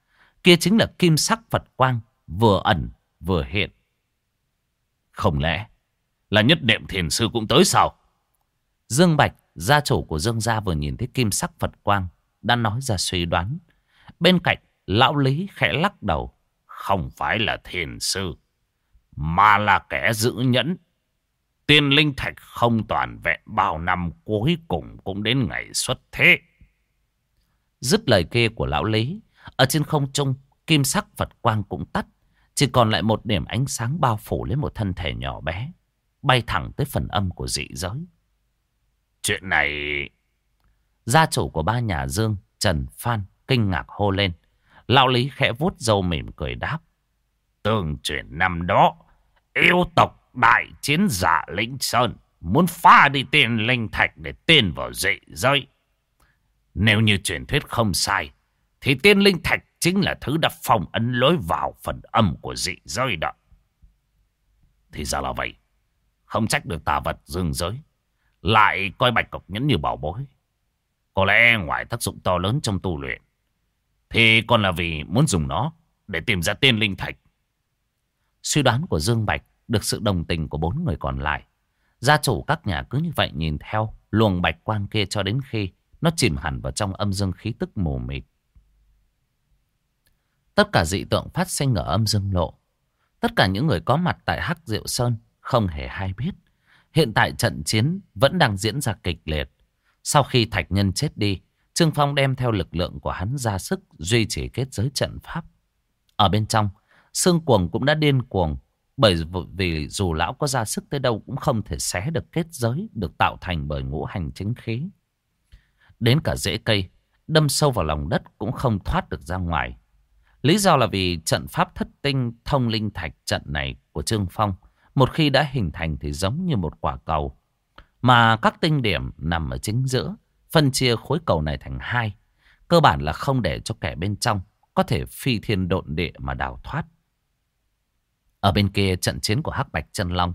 Kia chính là kim sắc Phật quang vừa ẩn vừa hiện. Không lẽ là nhất niệm thiền sư cũng tới sao? Dương Bạch Gia chủ của Dương Gia vừa nhìn thấy kim sắc Phật Quang, Đã nói ra suy đoán. Bên cạnh, Lão Lý khẽ lắc đầu. Không phải là thiền sư, Mà là kẻ giữ nhẫn. Tiên linh thạch không toàn vẹn, Bao năm cuối cùng cũng đến ngày xuất thế. Dứt lời kia của Lão Lý, Ở trên không trung, Kim sắc Phật Quang cũng tắt. Chỉ còn lại một điểm ánh sáng bao phủ lấy một thân thể nhỏ bé, Bay thẳng tới phần âm của dị giới. Chuyện này... Gia chủ của ba nhà Dương, Trần Phan, kinh ngạc hô lên. Lão Lý khẽ vuốt râu mỉm cười đáp. Tương truyền năm đó, yêu tộc đại chiến giả lĩnh sơn, muốn phá đi tiền linh thạch để tiền vào dị rơi. Nếu như truyền thuyết không sai, thì tiên linh thạch chính là thứ đã phong ấn lối vào phần âm của dị rơi đó. Thì ra là vậy, không trách được tà vật dương giới lại coi bạch cọc nhẫn như bảo bối. Có lẽ ngoài tác dụng to lớn trong tu luyện, thì còn là vì muốn dùng nó để tìm ra tiên linh thạch. Suy đoán của Dương Bạch được sự đồng tình của bốn người còn lại. Gia chủ các nhà cứ như vậy nhìn theo luồng bạch quang kia cho đến khi nó chìm hẳn vào trong âm dương khí tức mù mịt. Tất cả dị tượng phát sinh ở âm dương lộ. Tất cả những người có mặt tại Hắc Diệu Sơn không hề hay biết. Hiện tại trận chiến vẫn đang diễn ra kịch liệt. Sau khi Thạch Nhân chết đi, Trương Phong đem theo lực lượng của hắn ra sức duy trì kết giới trận pháp. Ở bên trong, Sương Cuồng cũng đã điên cuồng bởi vì dù lão có ra sức tới đâu cũng không thể xé được kết giới được tạo thành bởi ngũ hành chính khí. Đến cả rễ cây, đâm sâu vào lòng đất cũng không thoát được ra ngoài. Lý do là vì trận pháp thất tinh thông linh thạch trận này của Trương Phong một khi đã hình thành thì giống như một quả cầu. Mà các tinh điểm nằm ở chính giữa, phân chia khối cầu này thành hai. Cơ bản là không để cho kẻ bên trong có thể phi thiên độn địa mà đào thoát. Ở bên kia trận chiến của Hắc Bạch Chân Long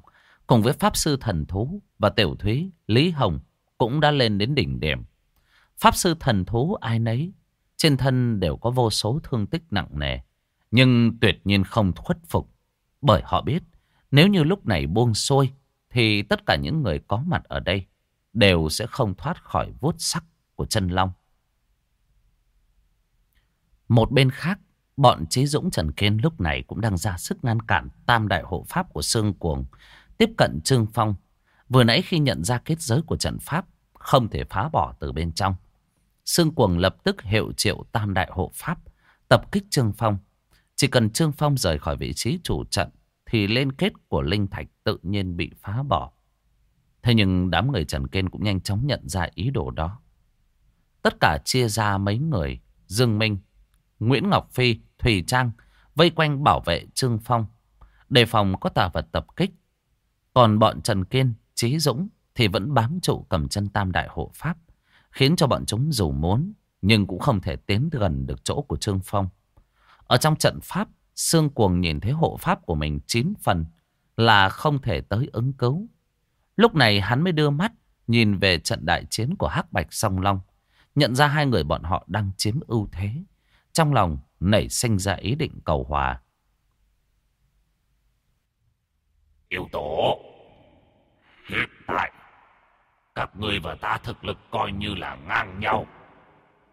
cùng với Pháp Sư Thần Thú và Tiểu Thúy, Lý Hồng cũng đã lên đến đỉnh điểm. Pháp Sư Thần Thú ai nấy trên thân đều có vô số thương tích nặng nề. Nhưng tuyệt nhiên không khuất phục bởi họ biết nếu như lúc này buông sôi thì tất cả những người có mặt ở đây đều sẽ không thoát khỏi vuốt sắc của chân long. Một bên khác, bọn chí Dũng Trần Kiên lúc này cũng đang ra sức ngăn cản tam đại hộ pháp của Sương Cuồng tiếp cận Trương Phong. Vừa nãy khi nhận ra kết giới của trận pháp không thể phá bỏ từ bên trong. Sương Cuồng lập tức hiệu triệu tam đại hộ pháp tập kích Trương Phong. Chỉ cần Trương Phong rời khỏi vị trí chủ trận thì liên kết của linh thạch tự nhiên bị phá bỏ. Thế nhưng đám người Trần Kiên cũng nhanh chóng nhận ra ý đồ đó. Tất cả chia ra mấy người, Dương Minh, Nguyễn Ngọc Phi, Thùy Trang, vây quanh bảo vệ Trương Phong, đề phòng có tà vật tập kích. Còn bọn Trần Kiên, Trí Dũng thì vẫn bám trụ cầm chân tam đại hộ pháp, khiến cho bọn chúng dù muốn, nhưng cũng không thể tiến gần được chỗ của Trương Phong. Ở trong trận pháp, Sương cuồng nhìn thấy hộ pháp của mình chín phần là không thể tới ứng cứu. Lúc này hắn mới đưa mắt nhìn về trận đại chiến của Hắc Bạch Song Long. Nhận ra hai người bọn họ đang chiếm ưu thế. Trong lòng nảy sinh ra ý định cầu hòa. Yêu tổ, hiện tại các người và ta thực lực coi như là ngang nhau.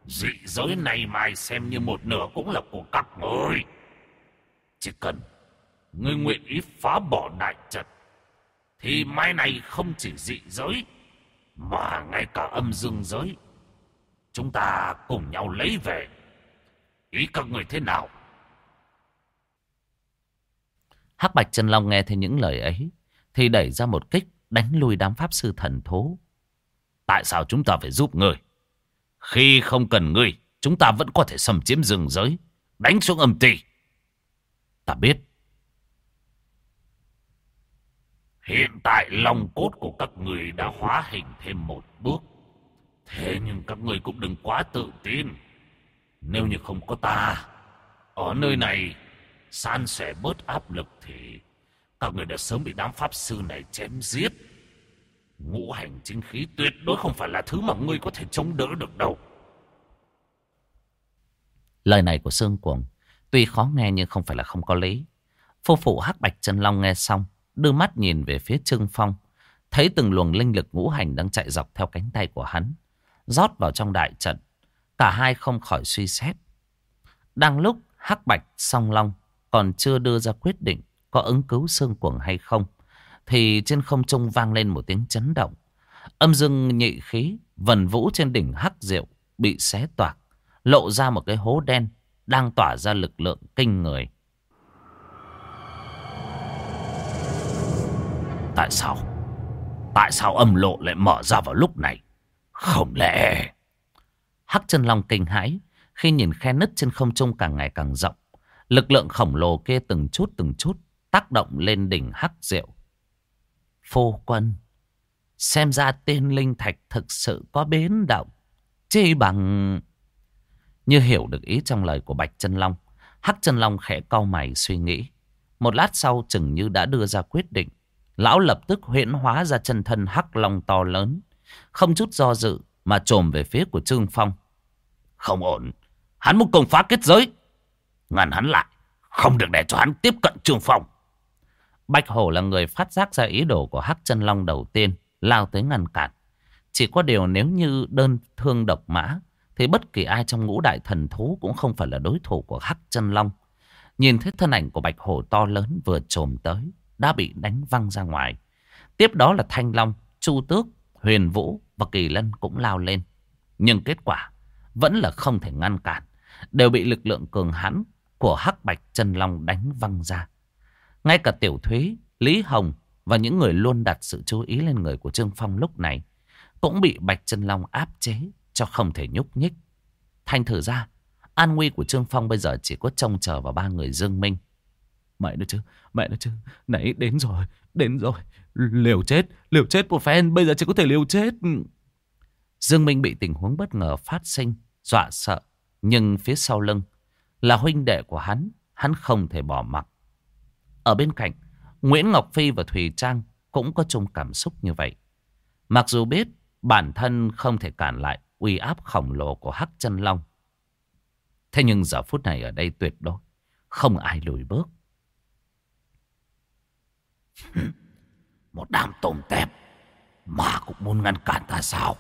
Dị giới này mai xem như một nửa cũng là của các người. Chỉ cần ngươi nguyện ý phá bỏ đại trận, thì mai này không chỉ dị giới, mà ngay cả âm dương giới, chúng ta cùng nhau lấy về. Ý các người thế nào? Hắc bạch chân long nghe thấy những lời ấy, thì đẩy ra một kích, đánh lui đám pháp sư thần thú. Tại sao chúng ta phải giúp người khi không cần ngươi, chúng ta vẫn có thể xâm chiếm rừng giới, đánh xuống âm ti ta biết Hiện tại lòng cốt của các người đã hóa hình thêm một bước. Thế nhưng các người cũng đừng quá tự tin. Nếu như không có ta, ở nơi này, san sẻ bớt áp lực thì các người đã sớm bị đám pháp sư này chém giết. Ngũ hành chính khí tuyệt đối không phải là thứ mà ngươi có thể chống đỡ được đâu. Lời này của Sương Cuồng tuy khó nghe nhưng không phải là không có lý. Phu phụ hắc bạch chân long nghe xong đưa mắt nhìn về phía Trương Phong, thấy từng luồng linh lực ngũ hành đang chạy dọc theo cánh tay của hắn, rót vào trong đại trận. Cả hai không khỏi suy xét. Đang lúc Hắc Bạch Song Long còn chưa đưa ra quyết định có ứng cứu xương cuồng hay không, thì trên không trung vang lên một tiếng chấn động. Âm dương nhị khí vần vũ trên đỉnh Hắc Diệu bị xé toạc, lộ ra một cái hố đen đang tỏa ra lực lượng kinh người. Tại sao? Tại sao âm lộ lại mở ra vào lúc này? Không lẽ... Hắc chân long kinh hãi khi nhìn khe nứt trên không trung càng ngày càng rộng. Lực lượng khổng lồ kia từng chút từng chút tác động lên đỉnh hắc diệu. Phô quân, xem ra tên linh thạch thực sự có bến động. Chỉ bằng... Như hiểu được ý trong lời của Bạch chân Long, Hắc chân Long khẽ cau mày suy nghĩ. Một lát sau chừng như đã đưa ra quyết định. Lão lập tức huyễn hóa ra chân thân hắc long to lớn. Không chút do dự mà trồm về phía của Trương Phong. Không ổn. Hắn muốn công phá kết giới. Ngăn hắn lại. Không được để cho hắn tiếp cận Trương Phong. Bạch Hổ là người phát giác ra ý đồ của hắc chân long đầu tiên. Lao tới ngăn cản. Chỉ có điều nếu như đơn thương độc mã. Thì bất kỳ ai trong ngũ đại thần thú cũng không phải là đối thủ của hắc chân long. Nhìn thấy thân ảnh của Bạch Hổ to lớn vừa trồm tới đã bị đánh văng ra ngoài. Tiếp đó là Thanh Long, Chu Tước, Huyền Vũ và Kỳ Lân cũng lao lên. Nhưng kết quả vẫn là không thể ngăn cản. Đều bị lực lượng cường hãn của Hắc Bạch Chân Long đánh văng ra. Ngay cả Tiểu Thúy, Lý Hồng và những người luôn đặt sự chú ý lên người của Trương Phong lúc này cũng bị Bạch Chân Long áp chế cho không thể nhúc nhích. Thành thử ra, an nguy của Trương Phong bây giờ chỉ có trông chờ vào ba người Dương Minh. Mẹ nó chứ, mẹ nó chứ. Nãy đến rồi, đến rồi. Liều chết, liều chết một phen, bây giờ chỉ có thể liều chết. Dương Minh bị tình huống bất ngờ phát sinh, dọa sợ. Nhưng phía sau lưng là huynh đệ của hắn, hắn không thể bỏ mặc. Ở bên cạnh, Nguyễn Ngọc Phi và Thùy Trang cũng có chung cảm xúc như vậy. Mặc dù biết bản thân không thể cản lại uy áp khổng lồ của Hắc Chân Long. Thế nhưng giờ phút này ở đây tuyệt đối không ai lùi bước. Một đám tôm tép mà cũng muốn ngăn cản ta sao?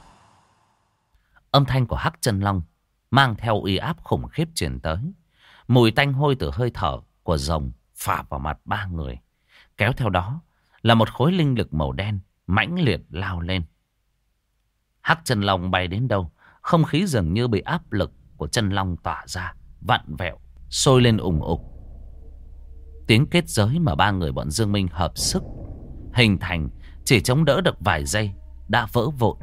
Âm thanh của Hắc Chân Long mang theo uy áp khủng khiếp truyền tới. Mùi tanh hôi từ hơi thở của rồng phả vào mặt ba người. Kéo theo đó là một khối linh lực màu đen mãnh liệt lao lên. Hắc chân long bay đến đâu, không khí dường như bị áp lực của chân long tỏa ra, vặn vẹo, sôi lên ủng ục. Tiếng kết giới mà ba người bọn Dương Minh hợp sức Hình thành Chỉ chống đỡ được vài giây Đã vỡ vụn.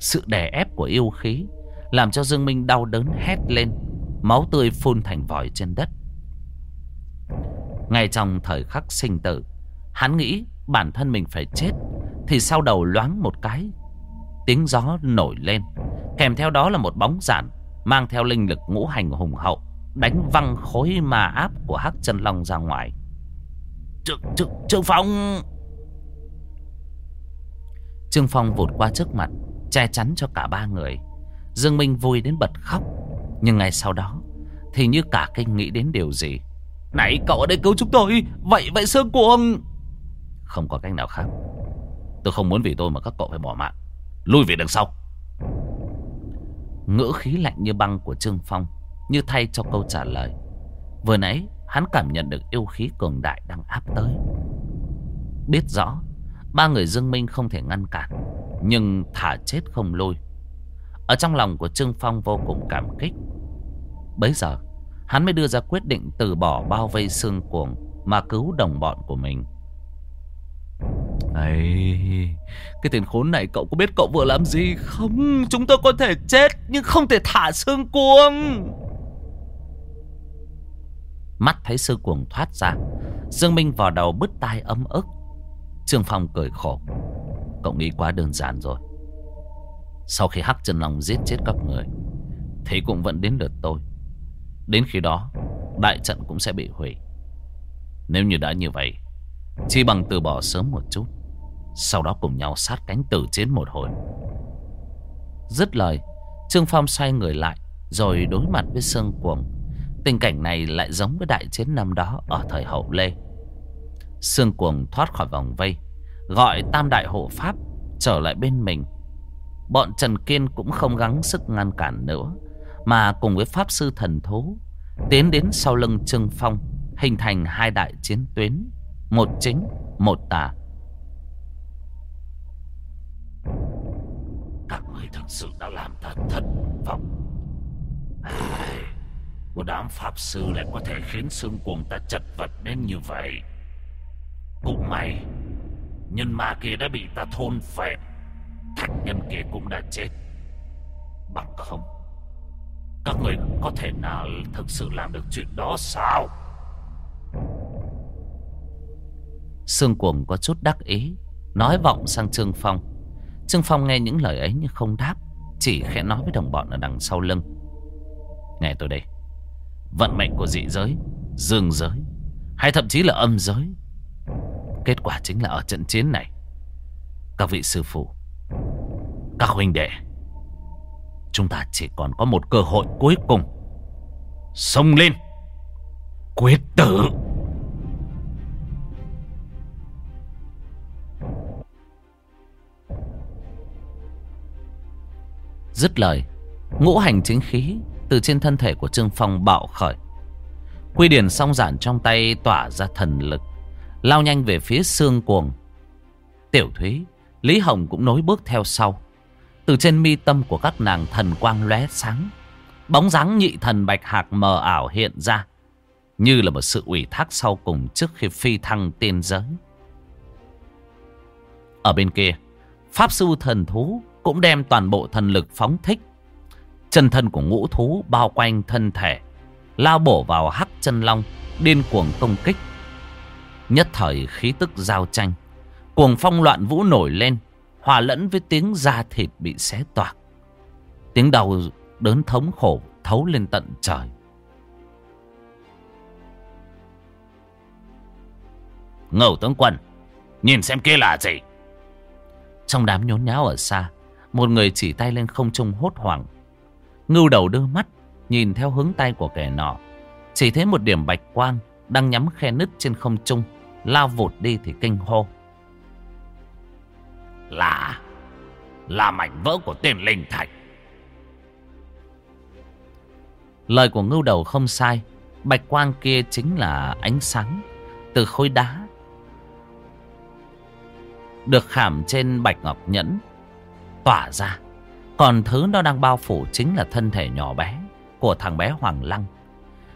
Sự đè ép của yêu khí Làm cho Dương Minh đau đớn hét lên Máu tươi phun thành vòi trên đất. Ngay trong thời khắc sinh tử Hắn nghĩ bản thân mình phải chết Thì sau đầu loáng một cái Tiếng gió nổi lên. Kèm theo đó là một bóng giản Mang theo linh lực ngũ hành hùng hậu đánh văng khối ma áp của hắc chân long ra ngoài. Trương, Trương, Trương Phong... Trương Phong vụt qua trước mặt, che chắn cho cả ba người. Dương Minh vui đến bật khóc. Nhưng ngay sau đó, thì như cả kinh nghĩ đến điều gì. Này cậu ở đây cứu chúng tôi, vậy vậy sơ Cuồng... Không có cách nào khác. Tôi không muốn vì tôi mà các cậu phải bỏ mạng. Lui về đằng sau. Ngữ khí lạnh như băng của Trương Phong như thay cho câu trả lời. Vừa nãy hắn cảm nhận được yêu khí cường đại đang áp tới. Biết rõ ba người Dương Minh không thể ngăn cản, nhưng thả chết không lôi. Ở trong lòng của Trương Phong vô cùng cảm kích. Bấy giờ, hắn mới đưa ra quyết định từ bỏ bao vây xương cuồng mà cứu đồng bọn của mình. Ấy, cái tên khốn này cậu có biết cậu vừa làm gì không? Chúng tôi có thể chết nhưng không thể thả xương cuồng. Mắt thấy sư cuồng thoát ra Dương Minh vào đầu bứt tai ấm ức. Trương Phong cười khổ. Cậu nghĩ quá đơn giản rồi. Sau khi Hắc trần Long giết chết các người Thì cũng vẫn đến lượt tôi. Đến khi đó Đại trận cũng sẽ bị hủy. Nếu như đã như vậy chỉ bằng từ bỏ sớm một chút Sau đó cùng nhau sát cánh tử chiến một hồi Dứt lời Trương Phong xoay người lại Rồi đối mặt với Sương Cuồng Tình cảnh này lại giống với đại chiến năm đó ở thời hậu Lê. Sương cuồng thoát khỏi vòng vây, gọi tam đại hộ pháp trở lại bên mình. Bọn Trần Kiên cũng không gắng sức ngăn cản nữa, mà cùng với pháp sư thần thú tiến đến sau lưng Trương Phong, hình thành hai đại chiến tuyến, một chính, một tà. Các người thực sự đã làm ta thất vọng. Ai... Một đám pháp sư lại có thể khiến xương cuồng ta chật vật đến như vậy Cũng may Nhân ma kia đã bị ta thôn phệ Thạch nhân kia cũng đã chết Bằng không Các người có thể nào thực sự làm được chuyện đó sao Sương cuồng có chút đắc ý Nói vọng sang Trương Phong Trương Phong nghe những lời ấy nhưng không đáp Chỉ khẽ nói với đồng bọn ở đằng sau lưng Nghe tôi đây vận mệnh của dị giới, dương giới hay thậm chí là âm giới. Kết quả chính là ở trận chiến này, các vị sư phụ, các huynh đệ, chúng ta chỉ còn có một cơ hội cuối cùng. Xông lên, quyết tử. Dứt lời, ngũ hành chính khí từ trên thân thể của Trương Phong bạo khởi. Quy điển song giản trong tay tỏa ra thần lực, lao nhanh về phía xương cuồng. Tiểu Thúy, Lý Hồng cũng nối bước theo sau. Từ trên mi tâm của các nàng thần quang lóe sáng, bóng dáng nhị thần bạch hạc mờ ảo hiện ra, như là một sự ủy thác sau cùng trước khi phi thăng tiên giới. Ở bên kia, Pháp sư thần thú cũng đem toàn bộ thần lực phóng thích. Chân thân của ngũ thú bao quanh thân thể, Lao bổ vào hắc chân long, Điên cuồng công kích. Nhất thời khí tức giao tranh, Cuồng phong loạn vũ nổi lên, Hòa lẫn với tiếng da thịt bị xé toạc. Tiếng đau đớn thống khổ thấu lên tận trời. Ngầu tướng quân, Nhìn xem kia là gì? Trong đám nhốn nháo ở xa một người chỉ tay lên không trung hốt hoảng. Ngưu đầu đưa mắt, Nhìn theo hướng tay của kẻ nọ. Chỉ thấy một điểm bạch quang Đang nhắm khe nứt trên không trung, Lao vụt đi thì kinh hô. Là Là mảnh vỡ của tên linh thạch. Lời của ngưu đầu không sai, Bạch quang kia chính là ánh sáng Từ khối đá. Được khảm trên bạch ngọc nhẫn Tỏa ra còn thứ nó đang bao phủ chính là thân thể nhỏ bé của thằng bé Hoàng Lăng.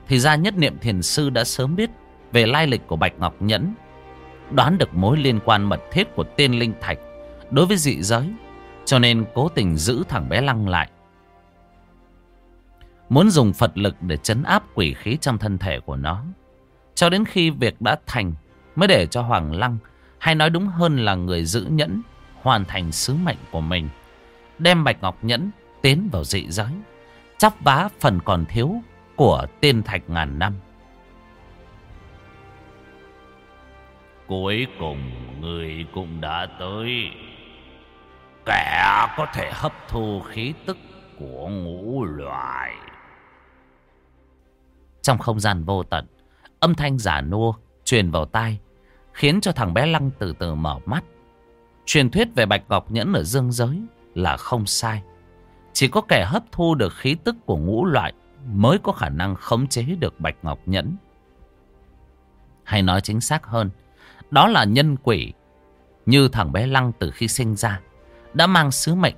Thì ra nhất niệm thiền sư đã sớm biết về lai lịch của Bạch Ngọc Nhẫn. Đoán được mối liên quan mật thiết của tiên Linh Thạch đối với dị giới. Cho nên cố tình giữ thằng bé Lăng lại. Muốn dùng Phật lực để chấn áp quỷ khí trong thân thể của nó. Cho đến khi việc đã thành mới để cho Hoàng Lăng hay nói đúng hơn là người giữ nhẫn, hoàn thành sứ mệnh của mình đem Bạch Ngọc Nhẫn tiến vào dị giới. Chắp vá phần còn thiếu của tiên thạch ngàn năm. Cuối cùng người cũng đã tới. Kẻ có thể hấp thu khí tức của ngũ loại. Trong không gian vô tận, âm thanh giả nua truyền vào tai, khiến cho thằng bé Lăng từ từ mở mắt. Truyền thuyết về Bạch Ngọc Nhẫn ở dương giới là không sai. Chỉ có kẻ hấp thu được khí tức của ngũ loại mới có khả năng khống chế được Bạch Ngọc Nhẫn. Hay nói chính xác hơn, đó là nhân quỷ như thằng bé Lăng từ khi sinh ra đã mang sứ mệnh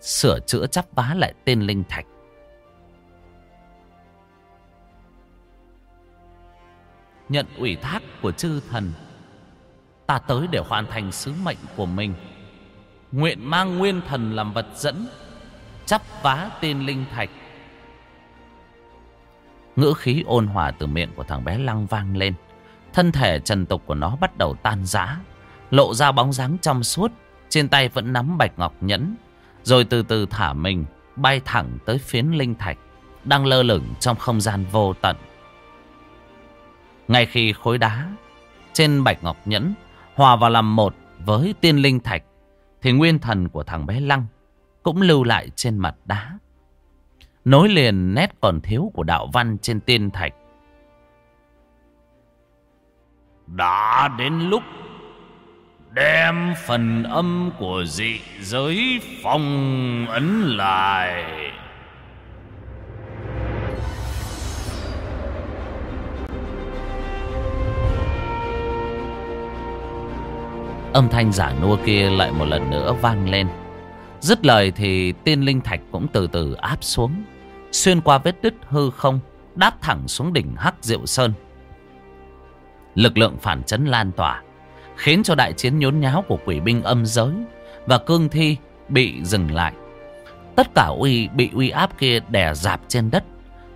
sửa chữa chắp vá lại tên Linh Thạch. Nhận ủy thác của chư thần, ta tới để hoàn thành sứ mệnh của mình. Nguyện mang nguyên thần làm vật dẫn, chắp vá tên Linh Thạch. Ngữ khí ôn hòa từ miệng của thằng bé Lăng vang lên. Thân thể trần tục của nó bắt đầu tan rã, lộ ra bóng dáng trong suốt, trên tay vẫn nắm bạch ngọc nhẫn, rồi từ từ thả mình bay thẳng tới phiến linh thạch đang lơ lửng trong không gian vô tận. Ngay khi khối đá trên bạch ngọc nhẫn hòa vào làm một với tiên linh thạch, thì nguyên thần của thằng bé Lăng cũng lưu lại trên mặt đá. Nối liền nét còn thiếu của đạo văn trên tiên thạch đã đến lúc đem phần âm của dị giới phong ấn lại. Âm thanh giả nua kia lại một lần nữa vang lên. Dứt lời thì tiên linh thạch cũng từ từ áp xuống. Xuyên qua vết đứt hư không, đáp thẳng xuống đỉnh Hắc Diệu Sơn. Lực lượng phản chấn lan tỏa Khiến cho đại chiến nhốn nháo của quỷ binh âm giới Và cương thi bị dừng lại Tất cả uy bị uy áp kia đè dạp trên đất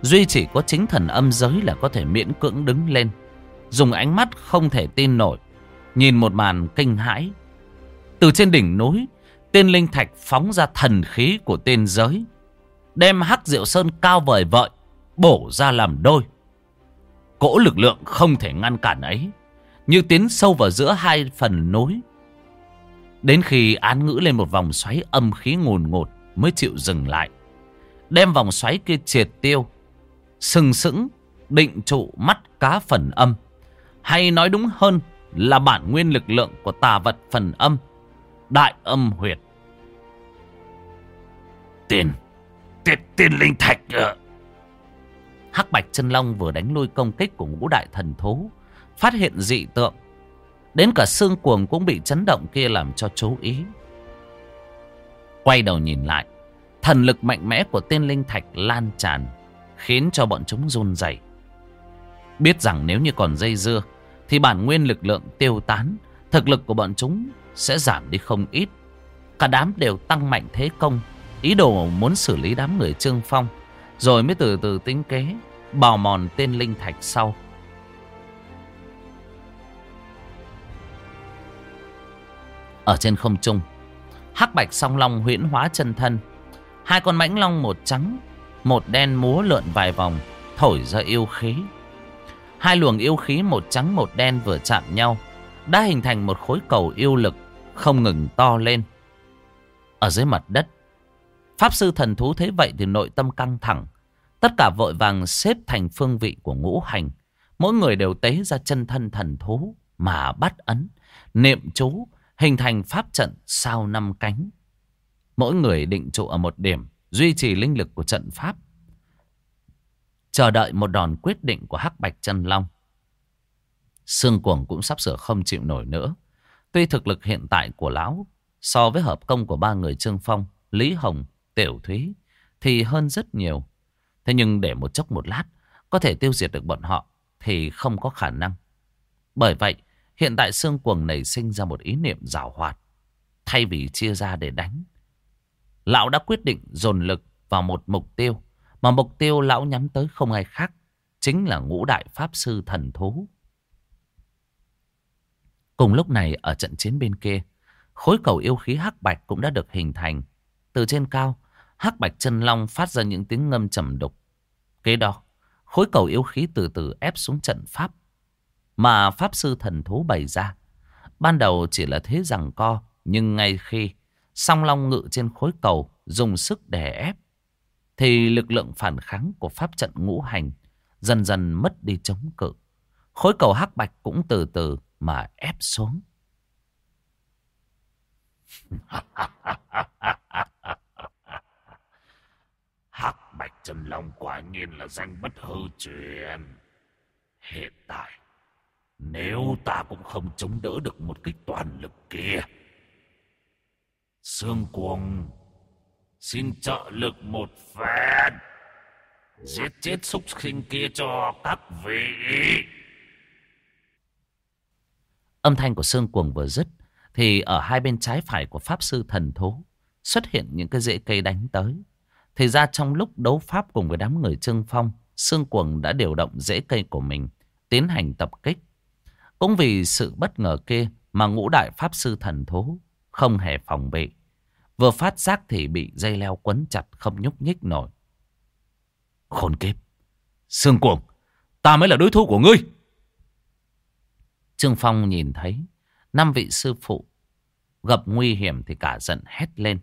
Duy chỉ có chính thần âm giới là có thể miễn cưỡng đứng lên Dùng ánh mắt không thể tin nổi Nhìn một màn kinh hãi. Từ trên đỉnh núi, Tên linh thạch phóng ra thần khí của tên giới, Đem hắc diệu sơn cao vời vợi Bổ ra làm đôi. Cỗ lực lượng không thể ngăn cản ấy, Như tiến sâu vào giữa hai phần núi. Đến khi án ngữ lên một vòng xoáy âm khí ngồn ngột Mới chịu dừng lại, Đem vòng xoáy kia triệt tiêu, Sừng sững, Định trụ mắt cá phần âm, Hay nói đúng hơn là bản nguyên lực lượng của tà vật phần âm Đại âm huyệt Tiền Tiền, tiền linh thạch ờ. Hắc Bạch chân Long vừa đánh lui công kích của ngũ đại thần thú, phát hiện dị tượng. Đến cả xương cuồng cũng bị chấn động kia làm cho chú ý. Quay đầu nhìn lại, thần lực mạnh mẽ của tên linh thạch lan tràn, khiến cho bọn chúng run rẩy. Biết rằng nếu như còn dây dưa, thì bản nguyên lực lượng tiêu tán, thực lực của bọn chúng sẽ giảm đi không ít. Cả đám đều tăng mạnh thế công, ý đồ muốn xử lý đám người Trương Phong. Rồi mới từ từ tính kế Bào mòn tên linh thạch sau Ở trên không trung Hắc bạch song long huyễn hóa chân thân Hai con mãnh long một trắng Một đen múa lượn vài vòng Thổi ra yêu khí Hai luồng yêu khí một trắng một đen vừa chạm nhau Đã hình thành một khối cầu yêu lực Không ngừng to lên Ở dưới mặt đất Pháp sư thần thú thấy vậy thì nội tâm căng thẳng. Tất cả vội vàng xếp thành phương vị của ngũ hành. Mỗi người đều tế ra chân thân thần thú mà bắt ấn, niệm chú, hình thành pháp trận sao năm cánh. Mỗi người định trụ ở một điểm, duy trì linh lực của trận pháp. Chờ đợi một đòn quyết định của hắc bạch chân long. Sương cuồng cũng sắp sửa không chịu nổi nữa. Tuy thực lực hiện tại của lão so với hợp công của ba người Trương Phong, Lý Hồng Tiểu Thúy thì hơn rất nhiều. Thế nhưng để một chốc một lát có thể tiêu diệt được bọn họ thì không có khả năng. Bởi vậy, hiện tại xương cuồng nảy sinh ra một ý niệm rào hoạt. Thay vì chia ra để đánh, lão đã quyết định dồn lực vào một mục tiêu. Mà mục tiêu lão nhắm tới không ai khác, chính là ngũ đại pháp sư thần thú. Cùng lúc này ở trận chiến bên kia, khối cầu yêu khí hắc bạch cũng đã được hình thành. Từ trên cao, hắc bạch chân long phát ra những tiếng ngâm trầm đục. Kế đó, Khối cầu yêu khí từ từ ép xuống trận pháp mà Pháp Sư Thần Thú bày ra. Ban đầu chỉ là thế rằng co, nhưng ngay khi song long ngự trên khối cầu dùng sức đè ép, thì lực lượng phản kháng của Pháp trận ngũ hành dần dần mất đi chống cự. Khối cầu hắc bạch cũng từ từ mà ép xuống. hắc bạch chân long quả nhiên là danh bất hư truyền. Hiện tại, nếu ta cũng không chống đỡ được một kích toàn lực kia, xương cuồng Xin trợ lực một phen. Giết chết súc sinh kia cho các vị. Âm thanh của Sương cuồng vừa dứt, Thì ở hai bên trái phải của Pháp Sư Thần Thú Xuất hiện những cái rễ cây đánh tới. Thì ra trong lúc đấu Pháp cùng với đám người Trương Phong Sương cuồng đã điều động rễ cây của mình Tiến hành tập kích. Cũng vì sự bất ngờ kia mà ngũ đại pháp sư thần thú không hề phòng bị. Vừa phát giác thì bị dây leo quấn chặt không nhúc nhích nổi. Khốn kiếp! Sương cuồng! Ta mới là đối thủ của ngươi! Trương Phong nhìn thấy năm vị sư phụ gặp nguy hiểm thì cả giận hét lên.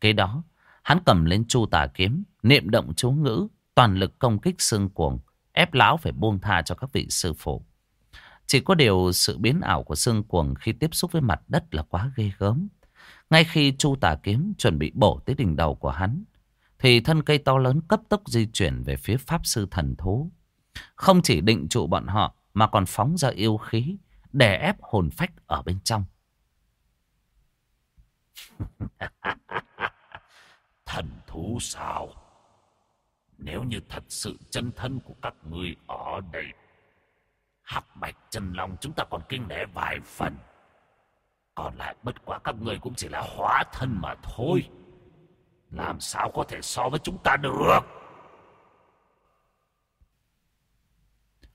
Kế đó, hắn cầm lên chu tà kiếm, niệm động chú ngữ, toàn lực công kích xương cuồng, ép lão phải buông tha cho các vị sư phụ. Chỉ có điều sự biến ảo của xương cuồng khi tiếp xúc với mặt đất là quá ghê gớm. Ngay khi Chu Tà Kiếm chuẩn bị bổ tới đỉnh đầu của hắn, thì thân cây to lớn cấp tốc di chuyển về phía Pháp Sư Thần Thú. Không chỉ định trụ bọn họ mà còn phóng ra yêu khí để ép hồn phách ở bên trong. Thần thú sao? Nếu như thật sự chân thân của các ngươi ở đây Hắc bạch chân long chúng ta còn kinh nể vài phần. Còn lại bất quá các người cũng chỉ là hóa thân mà thôi. Làm sao có thể so với chúng ta được?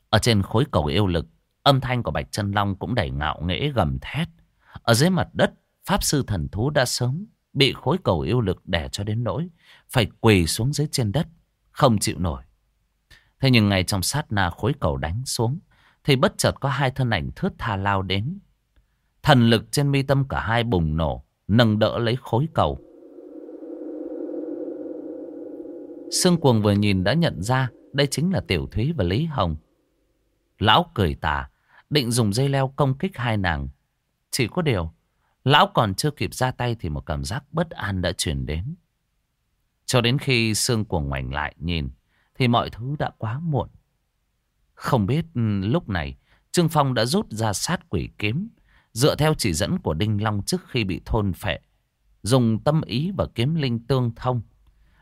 Ở trên khối cầu yêu lực, âm thanh của Bạch Chân Long cũng đầy ngạo nghễ gầm thét. Ở dưới mặt đất, Pháp Sư Thần Thú đã sớm bị khối cầu yêu lực đè cho đến nỗi phải quỳ xuống dưới trên đất, không chịu nổi. Thế nhưng ngay trong sát na khối cầu đánh xuống, thì bất chợt có hai thân ảnh thướt tha lao đến. Thần lực trên mi tâm cả hai bùng nổ, nâng đỡ lấy khối cầu. Sương cuồng vừa nhìn đã nhận ra đây chính là Tiểu Thúy và Lý Hồng. Lão cười tà, định dùng dây leo công kích hai nàng. Chỉ có điều, lão còn chưa kịp ra tay thì một cảm giác bất an đã chuyển đến. Cho đến khi Sương cuồng ngoảnh lại nhìn, thì mọi thứ đã quá muộn. Không biết ừ, lúc này Trương Phong đã rút ra sát quỷ kiếm Dựa theo chỉ dẫn của Đinh Long trước khi bị thôn phệ, Dùng tâm ý và kiếm linh tương thông.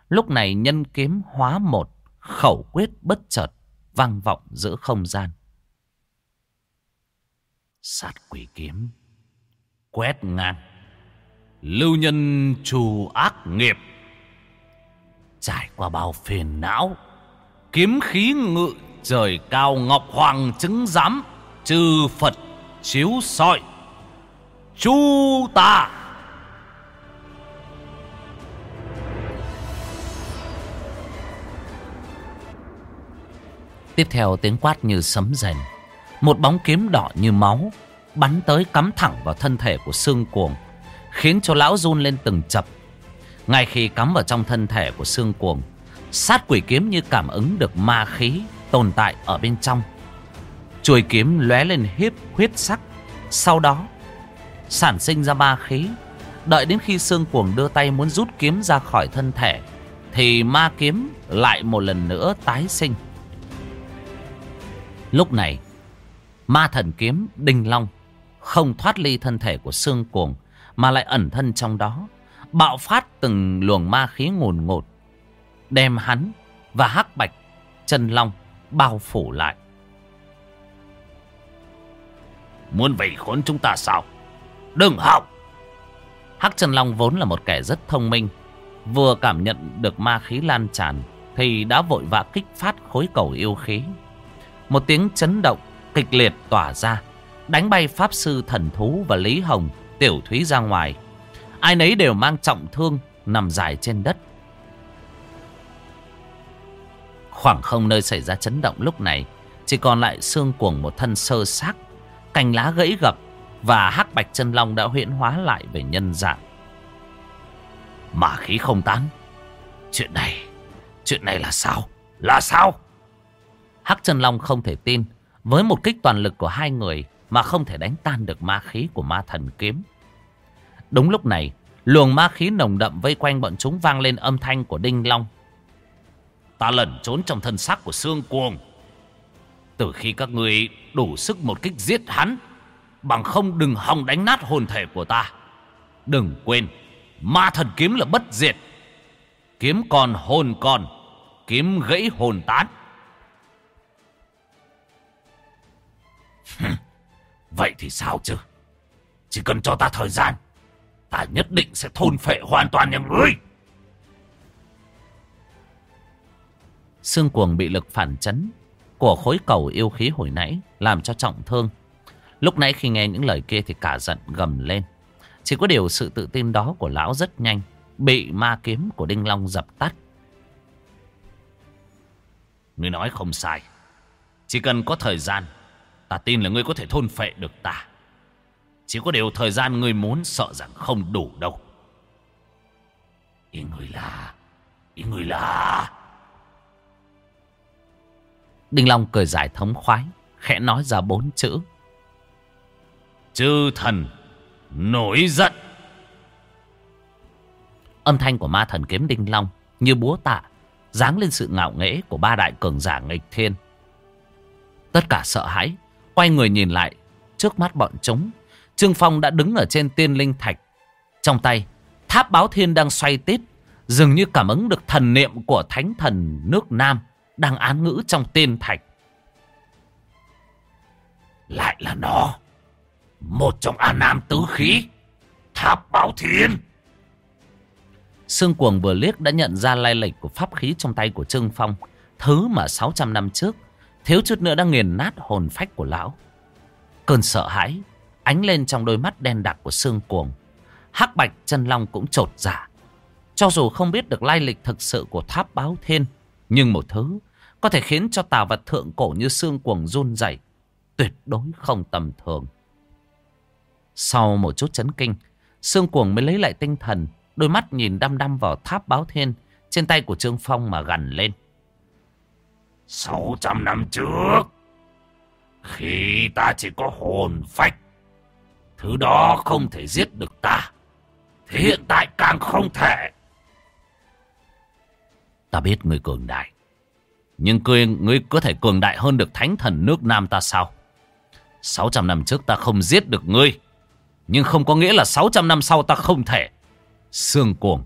Lúc này nhân kiếm hóa một, Khẩu quyết bất chợt, vang vọng giữa không gian. Sát quỷ kiếm, Quét ngang. Lưu nhân trù ác nghiệp. Trải qua bao phiền não, Kiếm khí ngự trời cao ngọc hoàng chứng giám trừ phật chiếu soi chu ta tiếp theo tiếng quát như sấm rền một bóng kiếm đỏ như máu bắn tới cắm thẳng vào thân thể của xương cuồng khiến cho lão run lên từng chập ngay khi cắm vào trong thân thể của xương cuồng sát quỷ kiếm như cảm ứng được ma khí tồn tại ở bên trong. Chuôi kiếm lóe lên hiếp huyết sắc. Sau đó, sản sinh ra ma khí. Đợi đến khi Sương Cuồng đưa tay muốn rút kiếm ra khỏi thân thể, thì ma kiếm lại một lần nữa tái sinh. Lúc này, ma thần kiếm Đinh Long không thoát ly thân thể của Sương Cuồng, mà lại ẩn thân trong đó, bạo phát từng luồng ma khí ngồn ngột, đem hắn và hắc bạch chân long bao phủ lại. Muốn vây khốn chúng ta sao? Đừng học! Hắc Trần Long vốn là một kẻ rất thông minh. Vừa cảm nhận được ma khí lan tràn thì đã vội vã kích phát khối cầu yêu khí. Một tiếng chấn động kịch liệt tỏa ra, đánh bay Pháp Sư Thần Thú và Lý Hồng, Tiểu Thúy ra ngoài. Ai nấy đều mang trọng thương nằm dài trên đất. Khoảng không nơi xảy ra chấn động lúc này Chỉ còn lại xương cuồng một thân sơ xác Cành lá gãy gập và hắc bạch chân long đã huyễn hóa lại về nhân dạng. Mà khí không tán. Chuyện này Chuyện này là sao? Là sao? Hắc chân long không thể tin. Với một kích toàn lực của hai người Mà không thể đánh tan được ma khí của ma thần kiếm. Đúng lúc này, Luồng ma khí nồng đậm vây quanh bọn chúng vang lên âm thanh của Đinh Long. Ta lẩn trốn trong thân xác của xương cuồng. Từ khi các người đủ sức một kích giết hắn Bằng không đừng hòng đánh nát hồn thể của ta. Đừng quên, Ma thần kiếm là bất diệt. Kiếm còn hồn còn, Kiếm gãy hồn tán. Vậy thì sao chứ? Chỉ cần cho ta thời gian, Ta nhất định sẽ thôn phệ hoàn toàn nhà ngươi. Sương cuồng bị lực phản chấn Của khối cầu yêu khí hồi nãy Làm cho trọng thương. Lúc nãy khi nghe những lời kia thì cả giận gầm lên. Chỉ có điều sự tự tin đó của lão rất nhanh, Bị ma kiếm của Đinh Long dập tắt. Ngươi nói không sai. Chỉ cần có thời gian, Ta tin là ngươi có thể thôn phệ được ta. Chỉ có điều thời gian ngươi muốn sợ rằng không đủ đâu. Ý ngươi là, Ý ngươi là. Đinh Long cười giải thống khoái, Khẽ nói ra bốn chữ. Chư thần Nổi giận. Âm thanh của ma thần kiếm Đinh Long Như búa tạ Giáng lên sự ngạo nghễ của ba đại cường giả nghịch thiên. Tất cả sợ hãi, Quay người nhìn lại, Trước mắt bọn chúng, Trương Phong đã đứng ở trên tiên linh thạch. Trong tay, Tháp báo thiên đang xoay tít, Dường như cảm ứng được thần niệm của thánh thần nước Nam Đang án ngữ trong tiên thạch. Lại là nó. Một trong A Nam tứ khí, Tháp báo thiên Sương cuồng vừa liếc đã nhận ra lai lịch của pháp khí trong tay của Trương Phong, Thứ mà 600 năm trước, Thiếu chút nữa đã nghiền nát hồn phách của lão. Cơn sợ hãi Ánh lên trong đôi mắt đen đặc của Sương cuồng. Hắc bạch chân long cũng trột giả dạ. Cho dù không biết được lai lịch thực sự của tháp báo thiên, Nhưng một thứ Có thể khiến cho tà vật thượng cổ như Sương cuồng run rẩy, Tuyệt đối không tầm thường. Sau một chút chấn kinh Sương cuồng mới lấy lại tinh thần Đôi mắt nhìn đăm đăm vào tháp báo thiên Trên tay của Trương Phong mà gằn lên. 600 năm trước Khi ta chỉ có hồn phách Thứ đó không thể giết được ta Thế hiện tại càng không thể. Ta biết người cường đại Nhưng ngươi, ngươi có thể cường đại hơn được thánh thần nước Nam ta sao? 600 năm trước ta không giết được ngươi. Nhưng không có nghĩa là 600 năm sau ta không thể Sương cuồng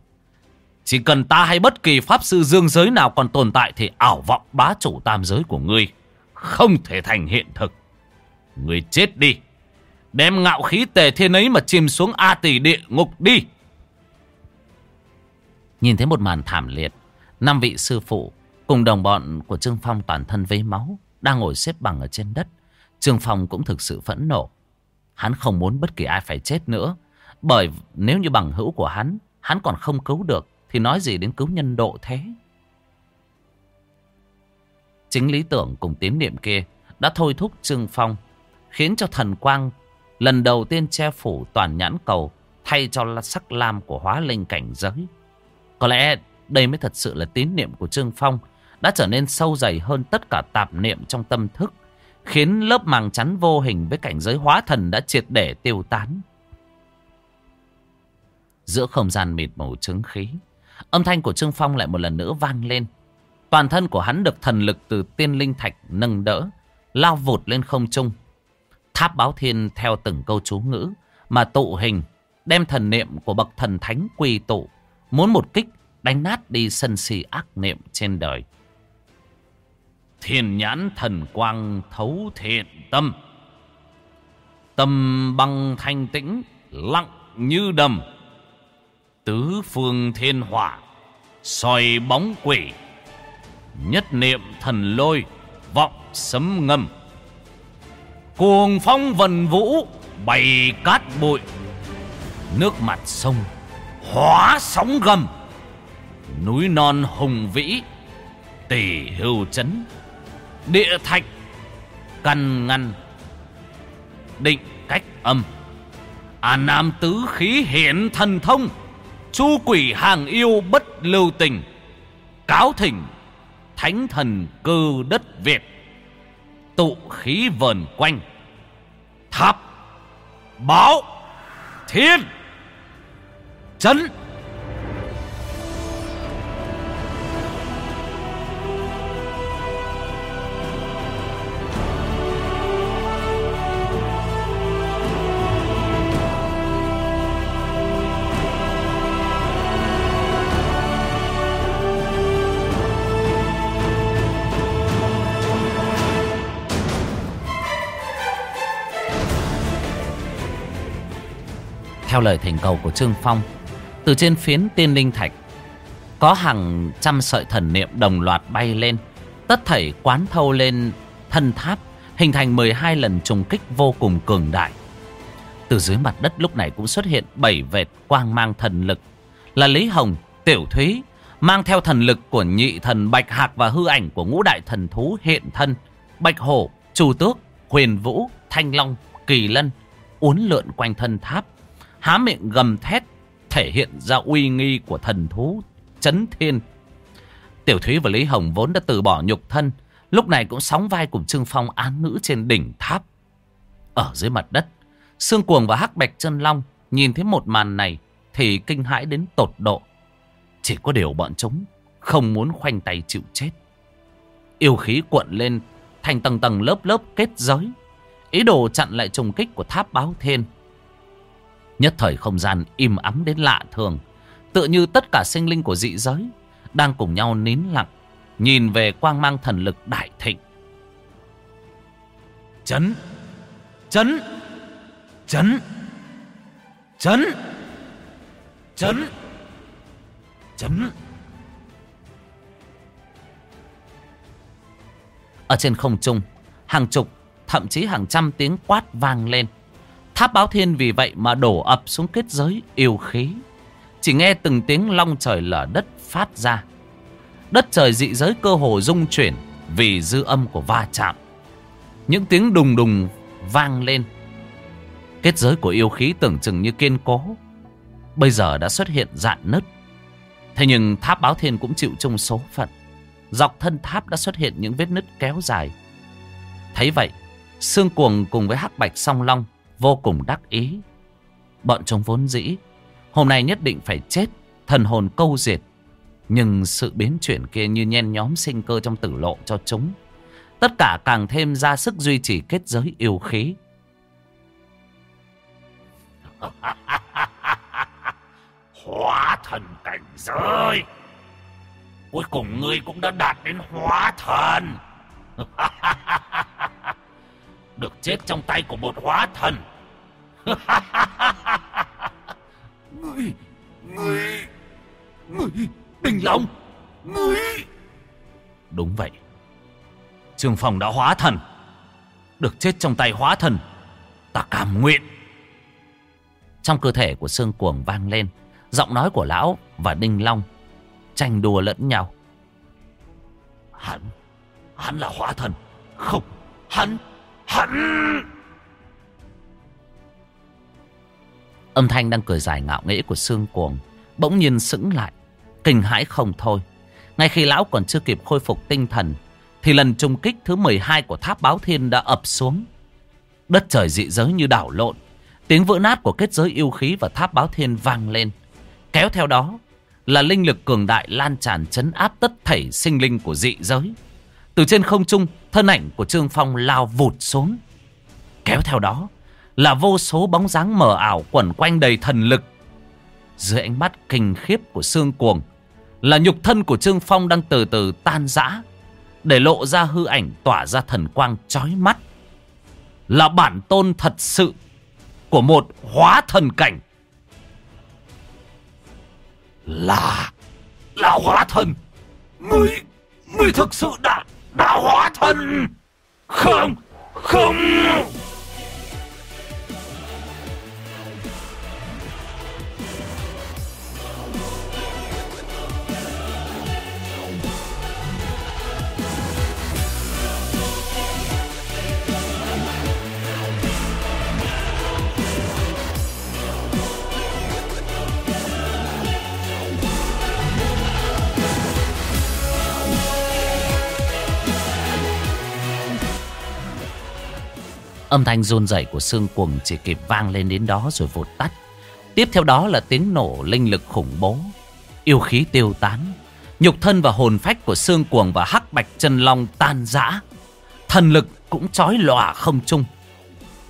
chỉ cần ta hay bất kỳ pháp sư dương giới nào còn tồn tại thì ảo vọng bá chủ tam giới của ngươi không thể thành hiện thực. Ngươi chết đi. Đem ngạo khí tề thiên ấy mà chìm xuống A tỷ địa ngục đi. Nhìn thấy một màn thảm liệt, năm vị sư phụ cùng đồng bọn của Trương Phong toàn thân vấy máu đang ngồi xếp bằng ở trên đất. Trương Phong cũng thực sự phẫn nộ. Hắn không muốn bất kỳ ai phải chết nữa. Bởi nếu như bằng hữu của hắn, hắn còn không cứu được thì nói gì đến cứu nhân độ thế? Chính lý tưởng cùng tín niệm kia Đã thôi thúc Trương Phong Khiến cho thần quang Lần đầu tiên che phủ toàn nhãn cầu Thay cho sắc lam của hóa linh cảnh giới. Có lẽ đây mới thật sự là tín niệm của Trương Phong Đã trở nên sâu dày hơn tất cả tạp niệm trong tâm thức. Khiến lớp màng chắn vô hình với cảnh giới hóa thần đã triệt để tiêu tán Giữa không gian mịt mù chứng khí Âm thanh của Trương Phong lại một lần nữa vang lên. Toàn thân của hắn được thần lực từ tiên linh thạch nâng đỡ, lao vụt lên không trung. Tháp báo thiên theo từng câu chú ngữ mà tụ hình, đem thần niệm của bậc thần thánh quy tụ, muốn một kích đánh nát đi sân si ác niệm trên đời thiền nhãn thần quang thấu thiện tâm. Tâm băng thanh tĩnh, lặng như đầm. Tứ phương thiên hỏa soi bóng quỷ. Nhất niệm thần lôi vọng sấm ngâm. Cuồng phong vần vũ bày cát bụi. Nước mặt sông hóa sóng gầm. Núi non hùng vĩ tỷ hưu chấn địa thạch căn ngăn. Định cách âm. À nam tứ khí hiển thần thông. Chu quỷ hàng yêu bất lưu tình. Cáo thỉnh thánh thần cơ đất việt. Tụ khí vờn quanh. Tháp, báo, thiên, chấn. Theo lời thỉnh cầu của Trương Phong Từ trên phiến tiên linh thạch Có hàng trăm sợi thần niệm đồng loạt bay lên Tất thảy quán thâu lên thân tháp Hình thành 12 lần trùng kích vô cùng cường đại. Từ dưới mặt đất lúc này cũng xuất hiện bảy vệt quang mang thần lực Là Lý Hồng, Tiểu Thúy Mang theo thần lực của nhị thần Bạch Hạc Và hư ảnh của ngũ đại thần thú hiện thân Bạch Hổ, Trù Tước, Huyền Vũ, Thanh Long, Kỳ Lân Uốn lượn quanh thân tháp há miệng gầm thét thể hiện ra uy nghi của thần thú chấn thiên. Tiểu Thúy và Lý Hồng vốn đã từ bỏ nhục thân, lúc này cũng sóng vai cùng Trương Phong án nữ trên đỉnh tháp. Ở dưới mặt đất, Sương Cuồng và Hắc Bạch Chân Long nhìn thấy một màn này thì kinh hãi đến tột độ. Chỉ có điều bọn chúng không muốn khoanh tay chịu chết. Yêu khí cuộn lên thành tầng tầng lớp lớp kết giới, ý đồ chặn lại trùng kích của tháp báo thiên. Nhất thời không gian im ắng đến lạ thường. Tựa như tất cả sinh linh của dị giới đang cùng nhau nín lặng, nhìn về quang mang thần lực đại thịnh. Chấn! Chấn! Chấn! Chấn! Chấn! Chấn! Ở trên không trung, hàng chục, thậm chí hàng trăm tiếng quát vang lên. Tháp báo thiên vì vậy mà đổ ập xuống kết giới yêu khí. Chỉ nghe từng tiếng long trời lở đất phát ra. Đất trời dị giới cơ hồ rung chuyển vì dư âm của va chạm. Những tiếng đùng đùng vang lên. Kết giới của yêu khí tưởng chừng như kiên cố. Bây giờ đã xuất hiện dạn nứt. Thế nhưng tháp báo thiên cũng chịu chung số phận. Dọc thân tháp đã xuất hiện những vết nứt kéo dài. Thấy vậy, xương Cuồng cùng với Hắc Bạch Song Long vô cùng đắc ý. Bọn chúng vốn dĩ, hôm nay nhất định phải chết, thần hồn câu diệt. Nhưng sự biến chuyển kia như nhen nhóm sinh cơ trong tử lộ cho chúng. Tất cả càng thêm ra sức duy trì kết giới yêu khí. hóa thần cảnh giới. Cuối cùng ngươi cũng đã đạt đến hóa thần. được chết trong tay của một hóa thần. ngươi, ngươi, ngươi, Đình Long, ngươi. Đúng vậy. Trường Phong đã hóa thần. Được chết trong tay hóa thần. Ta cảm nguyện. Trong cơ thể của Sương Cuồng vang lên. Giọng nói của Lão và Đinh Long tranh đùa lẫn nhau. Hắn, hắn là hóa thần. Không, hắn Hắn... Âm thanh đang cười dài ngạo nghễ của xương cuồng Bỗng nhiên sững lại Kinh hãi không thôi. Ngay khi lão còn chưa kịp khôi phục tinh thần Thì lần trùng kích thứ 12 của tháp báo thiên đã ập xuống. Đất trời dị giới như đảo lộn Tiếng vỡ nát của kết giới yêu khí và tháp báo thiên vang lên. Kéo theo đó là linh lực cường đại lan tràn chấn áp tất thảy sinh linh của dị giới. Từ trên không trung, thân ảnh của Trương Phong lao vụt xuống. Kéo theo đó là vô số bóng dáng mờ ảo quẩn quanh đầy thần lực. Dưới ánh mắt kinh khiếp của Sương Cuồng là nhục thân của Trương Phong đang từ từ tan rã để lộ ra hư ảnh tỏa ra thần quang chói mắt. Là bản tôn thật sự của một hóa thần cảnh. Là, là hóa thần. Ngươi, ngươi thực sự đã đã hóa thân. Không Không. Âm thanh run rẩy của xương cuồng chỉ kịp vang lên đến đó rồi vụt tắt. Tiếp theo đó là tiếng nổ linh lực khủng bố. Yêu khí tiêu tán. Nhục thân và hồn phách của xương cuồng và hắc bạch chân long tan rã. Thần lực cũng trói lòa không trung.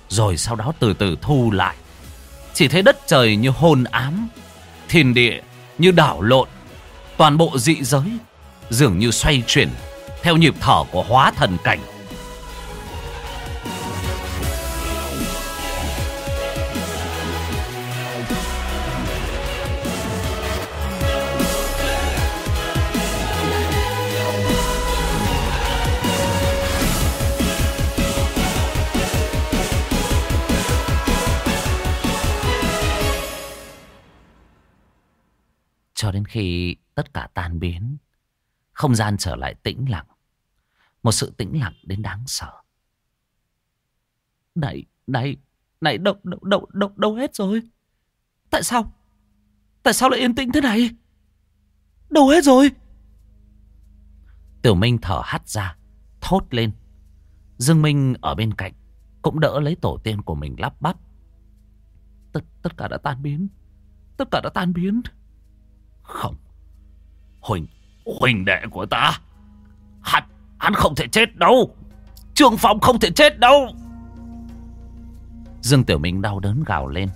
Rồi sau đó từ từ thu lại. Chỉ thấy đất trời như hôn ám. Thiên địa như đảo lộn. Toàn bộ dị giới dường như xoay chuyển theo nhịp thở của hóa thần cảnh. Khi tất cả tan biến, không gian trở lại tĩnh lặng. Một sự tĩnh lặng đến đáng sợ. Này, này, này, đâu, đâu, đâu, đâu, đâu hết rồi? Tại sao? Tại sao lại yên tĩnh thế này? Đâu hết rồi? Tiểu Minh thở hắt ra, thốt lên. Dương Minh ở bên cạnh, cũng đỡ lấy tổ tiên của mình lắp bắp. Tất, tất cả đã tan biến. Tất cả đã tan biến. Không. Huỳnh, Huỳnh đệ của ta. Hắn, hắn không thể chết đâu. Trương Phong không thể chết đâu. Dương Tiểu Minh đau đớn gào lên.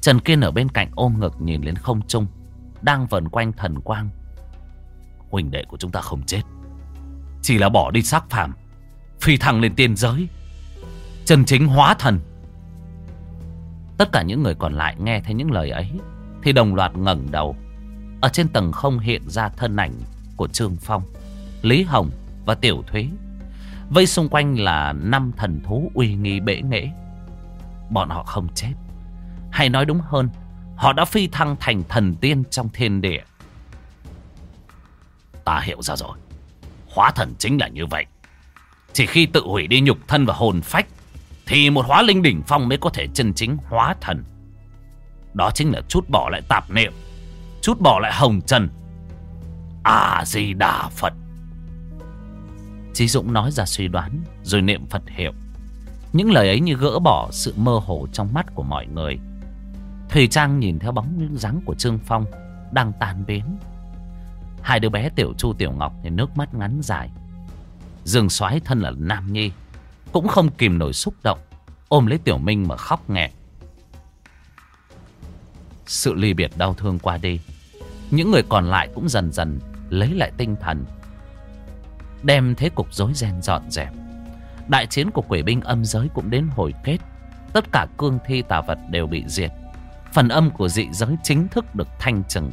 Trần Kiên ở bên cạnh ôm ngực nhìn lên không trung. Đang vần quanh thần quang. Huỳnh đệ của chúng ta không chết. Chỉ là bỏ đi xác phàm. Phi thăng lên tiên giới. Chân chính hóa thần. Tất cả những người còn lại nghe thấy những lời ấy. Thì đồng loạt ngẩng đầu ở trên tầng không hiện ra thân ảnh của Trương Phong, Lý Hồng và Tiểu Thúy. Vây xung quanh là năm thần thú uy nghi bể nghệ. Bọn họ không chết. Hay nói đúng hơn, họ đã phi thăng thành thần tiên trong thiên địa. Ta hiểu ra rồi. Hóa thần chính là như vậy. Chỉ khi tự hủy đi nhục thân và hồn phách, thì một hóa linh đỉnh phong mới có thể chân chính hóa thần. Đó chính là chút bỏ lại tạp niệm chút bỏ lại hồng trần. à di đà Phật. Chí Dũng nói ra suy đoán, rồi niệm Phật hiệu. Những lời ấy như gỡ bỏ sự mơ hồ trong mắt của mọi người. Thùy Trang nhìn theo bóng dáng của Trương Phong đang tan biến. Hai đứa bé Tiểu Chu, Tiểu Ngọc thì nước mắt ngắn dài. Dương soái thân là Nam Nhi, cũng không kìm nổi xúc động, ôm lấy Tiểu Minh mà khóc nghẹt Sự ly biệt đau thương qua đi những người còn lại cũng dần dần lấy lại tinh thần. Đem thế cục rối ren dọn dẹp. Đại chiến của quỷ binh âm giới cũng đến hồi kết. Tất cả cương thi tà vật đều bị diệt. Phần âm của dị giới chính thức được thanh trừng.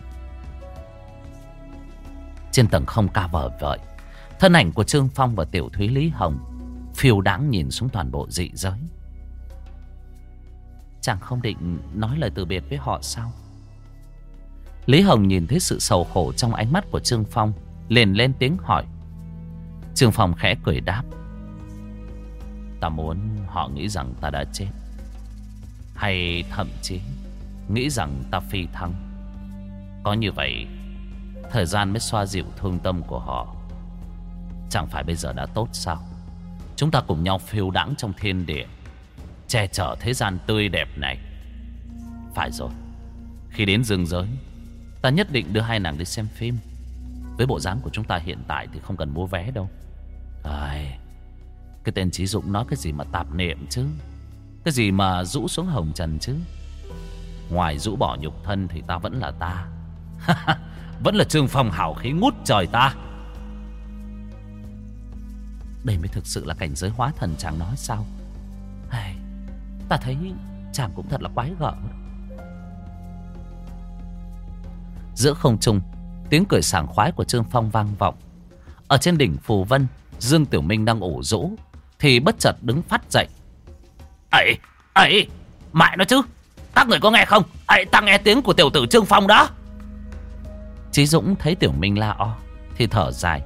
Trên tầng không ca vờ vợi. Thân ảnh của Trương Phong và Tiểu Thúy Lý Hồng phiêu đáng nhìn xuống toàn bộ dị giới. Chàng không định nói lời từ biệt với họ sao? Lý Hồng nhìn thấy sự sầu khổ trong ánh mắt của Trương Phong, liền lên tiếng hỏi. Trương Phong khẽ cười đáp. Ta muốn họ nghĩ rằng ta đã chết, Hay thậm chí Nghĩ rằng ta phi thăng. Có như vậy, Thời gian mới xoa dịu thương tâm của họ. Chẳng phải bây giờ đã tốt sao? Chúng ta cùng nhau phiêu đãng trong thiên địa, Che chở thế gian tươi đẹp này. Phải rồi, Khi đến rừng giới Ta nhất định đưa hai nàng đi xem phim. Với bộ dáng của chúng ta hiện tại Thì không cần mua vé đâu. Ai, Cái tên Trí Dũng nói cái gì mà tạp niệm chứ? Cái gì mà rũ xuống hồng trần chứ? Ngoài rũ bỏ nhục thân Thì ta vẫn là ta. Vẫn là trương phong hảo khí ngút trời ta. Đây mới thực sự là cảnh giới hóa thần chàng nói sao? Ai, Ta thấy chàng cũng thật là quái gở. Giữa không trung. Tiếng cười sảng khoái của Trương Phong vang vọng. Ở trên đỉnh Phù Vân Dương Tiểu Minh đang ủ rũ Thì bất chợt đứng phát dậy. Ấy ấy mẹ nó chứ các người có nghe không? Ấy ta nghe tiếng của tiểu tử Trương Phong đó. Chí Dũng thấy Tiểu Minh la o Thì thở dài.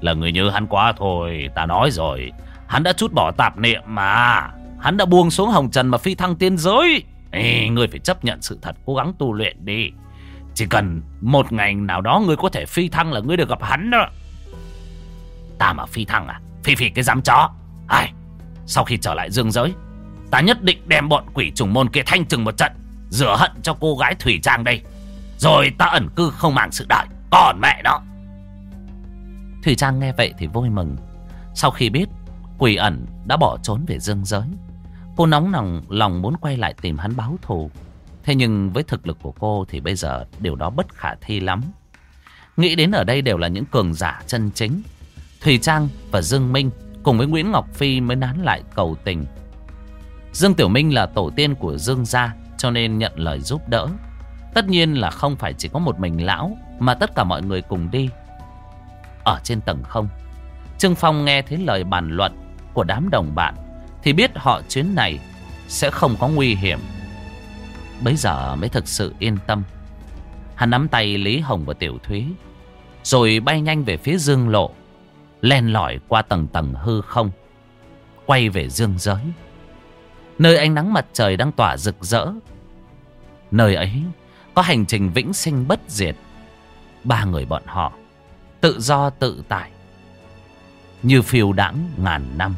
Là người như hắn quá thôi Ta nói rồi. Hắn đã chút bỏ tạp niệm mà. Hắn đã buông xuống hồng trần mà phi thăng tiên giới. Ê, Ngươi phải chấp nhận sự thật Cố gắng tu luyện đi chỉ cần một ngày nào đó ngươi có thể phi thăng là ngươi được gặp hắn đó. Ta mà phi thăng à? Phi phi cái dám chó. Ai? Sau khi trở lại dương giới Ta nhất định đem bọn quỷ trùng môn kia thanh trừng một trận Rửa hận cho cô gái Thủy Trang đây Rồi ta ẩn cư không màng sự đợi Còn mẹ nó Thủy Trang nghe vậy thì vui mừng Sau khi biết Quỷ ẩn đã bỏ trốn về dương giới Cô nóng lòng, lòng muốn quay lại tìm hắn báo thù Thế nhưng với thực lực của cô thì bây giờ điều đó bất khả thi lắm. Nghĩ đến ở đây đều là những cường giả chân chính. Thùy Trang và Dương Minh cùng với Nguyễn Ngọc Phi mới nán lại cầu tình. Dương Tiểu Minh là tổ tiên của Dương gia, cho nên nhận lời giúp đỡ. Tất nhiên là không phải chỉ có một mình lão, mà tất cả mọi người cùng đi. Ở trên tầng không, Trương Phong nghe thấy lời bàn luận của đám đồng bạn Thì biết họ chuyến này sẽ không có nguy hiểm bấy giờ mới thực sự yên tâm. Hắn nắm tay Lý Hồng và Tiểu Thúy, Rồi bay nhanh về phía dương lộ, Len lỏi qua tầng tầng hư không, Quay về dương giới. Nơi ánh nắng mặt trời đang tỏa rực rỡ, Nơi ấy có hành trình vĩnh sinh bất diệt. Ba người bọn họ Tự do tự tại, Như phiêu đãng ngàn năm.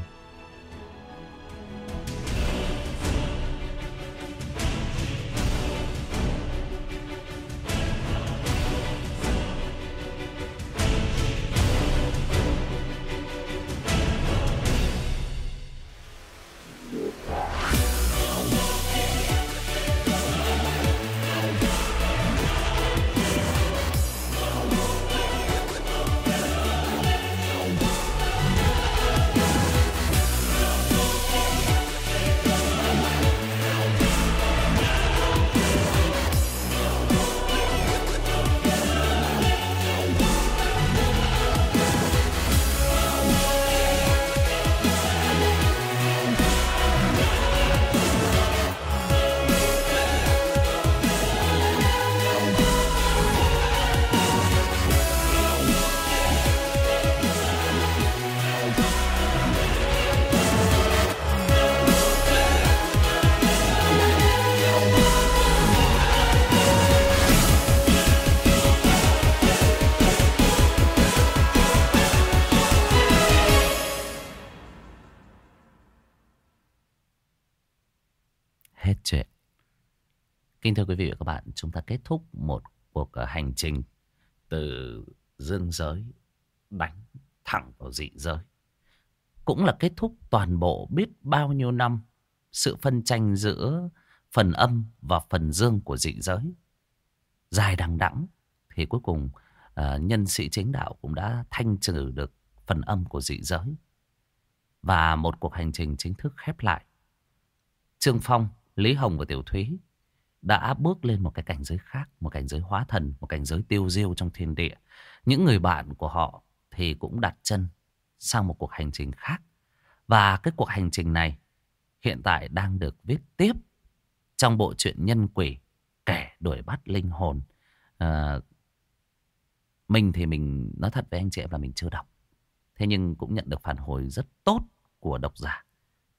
Quý vị và các bạn, chúng ta kết thúc một cuộc ờ, hành trình từ dương giới đánh thẳng vào dị giới. Cũng là kết thúc toàn bộ biết bao nhiêu năm sự phân tranh giữa phần âm và phần dương của dị giới. Dài đằng đẵng thì cuối cùng uh, nhân sĩ chính đạo cũng đã thanh trừ được phần âm của dị giới. Và một cuộc hành trình chính thức khép lại. Trương Phong Lý Hồng và Tiểu Thúy đã bước lên một cái cảnh giới khác, một cảnh giới hóa thần, một cảnh giới tiêu diêu trong thiên địa. Những người bạn của họ thì cũng đặt chân sang một cuộc hành trình khác. Và cái cuộc hành trình này hiện tại đang được viết tiếp trong bộ truyện Nhân Quỷ, kẻ đuổi bắt linh hồn. À, mình thì mình nói thật với anh chị em là mình chưa đọc. Thế nhưng cũng nhận được phản hồi rất tốt của độc giả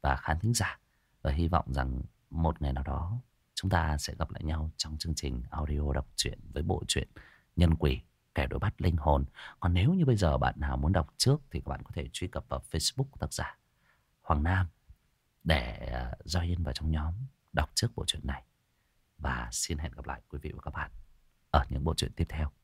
và khán thính giả. Và hy vọng rằng một ngày nào đó chúng ta sẽ gặp lại nhau trong chương trình audio đọc truyện với bộ truyện Nhân Quỷ kẻ đối bắt linh hồn. Còn nếu như bây giờ bạn nào muốn đọc trước thì các bạn có thể truy cập vào Facebook của tác giả Hoàng Nam để à, join vào trong nhóm đọc trước bộ truyện này. Và xin hẹn gặp lại quý vị và các bạn ở những bộ truyện tiếp theo.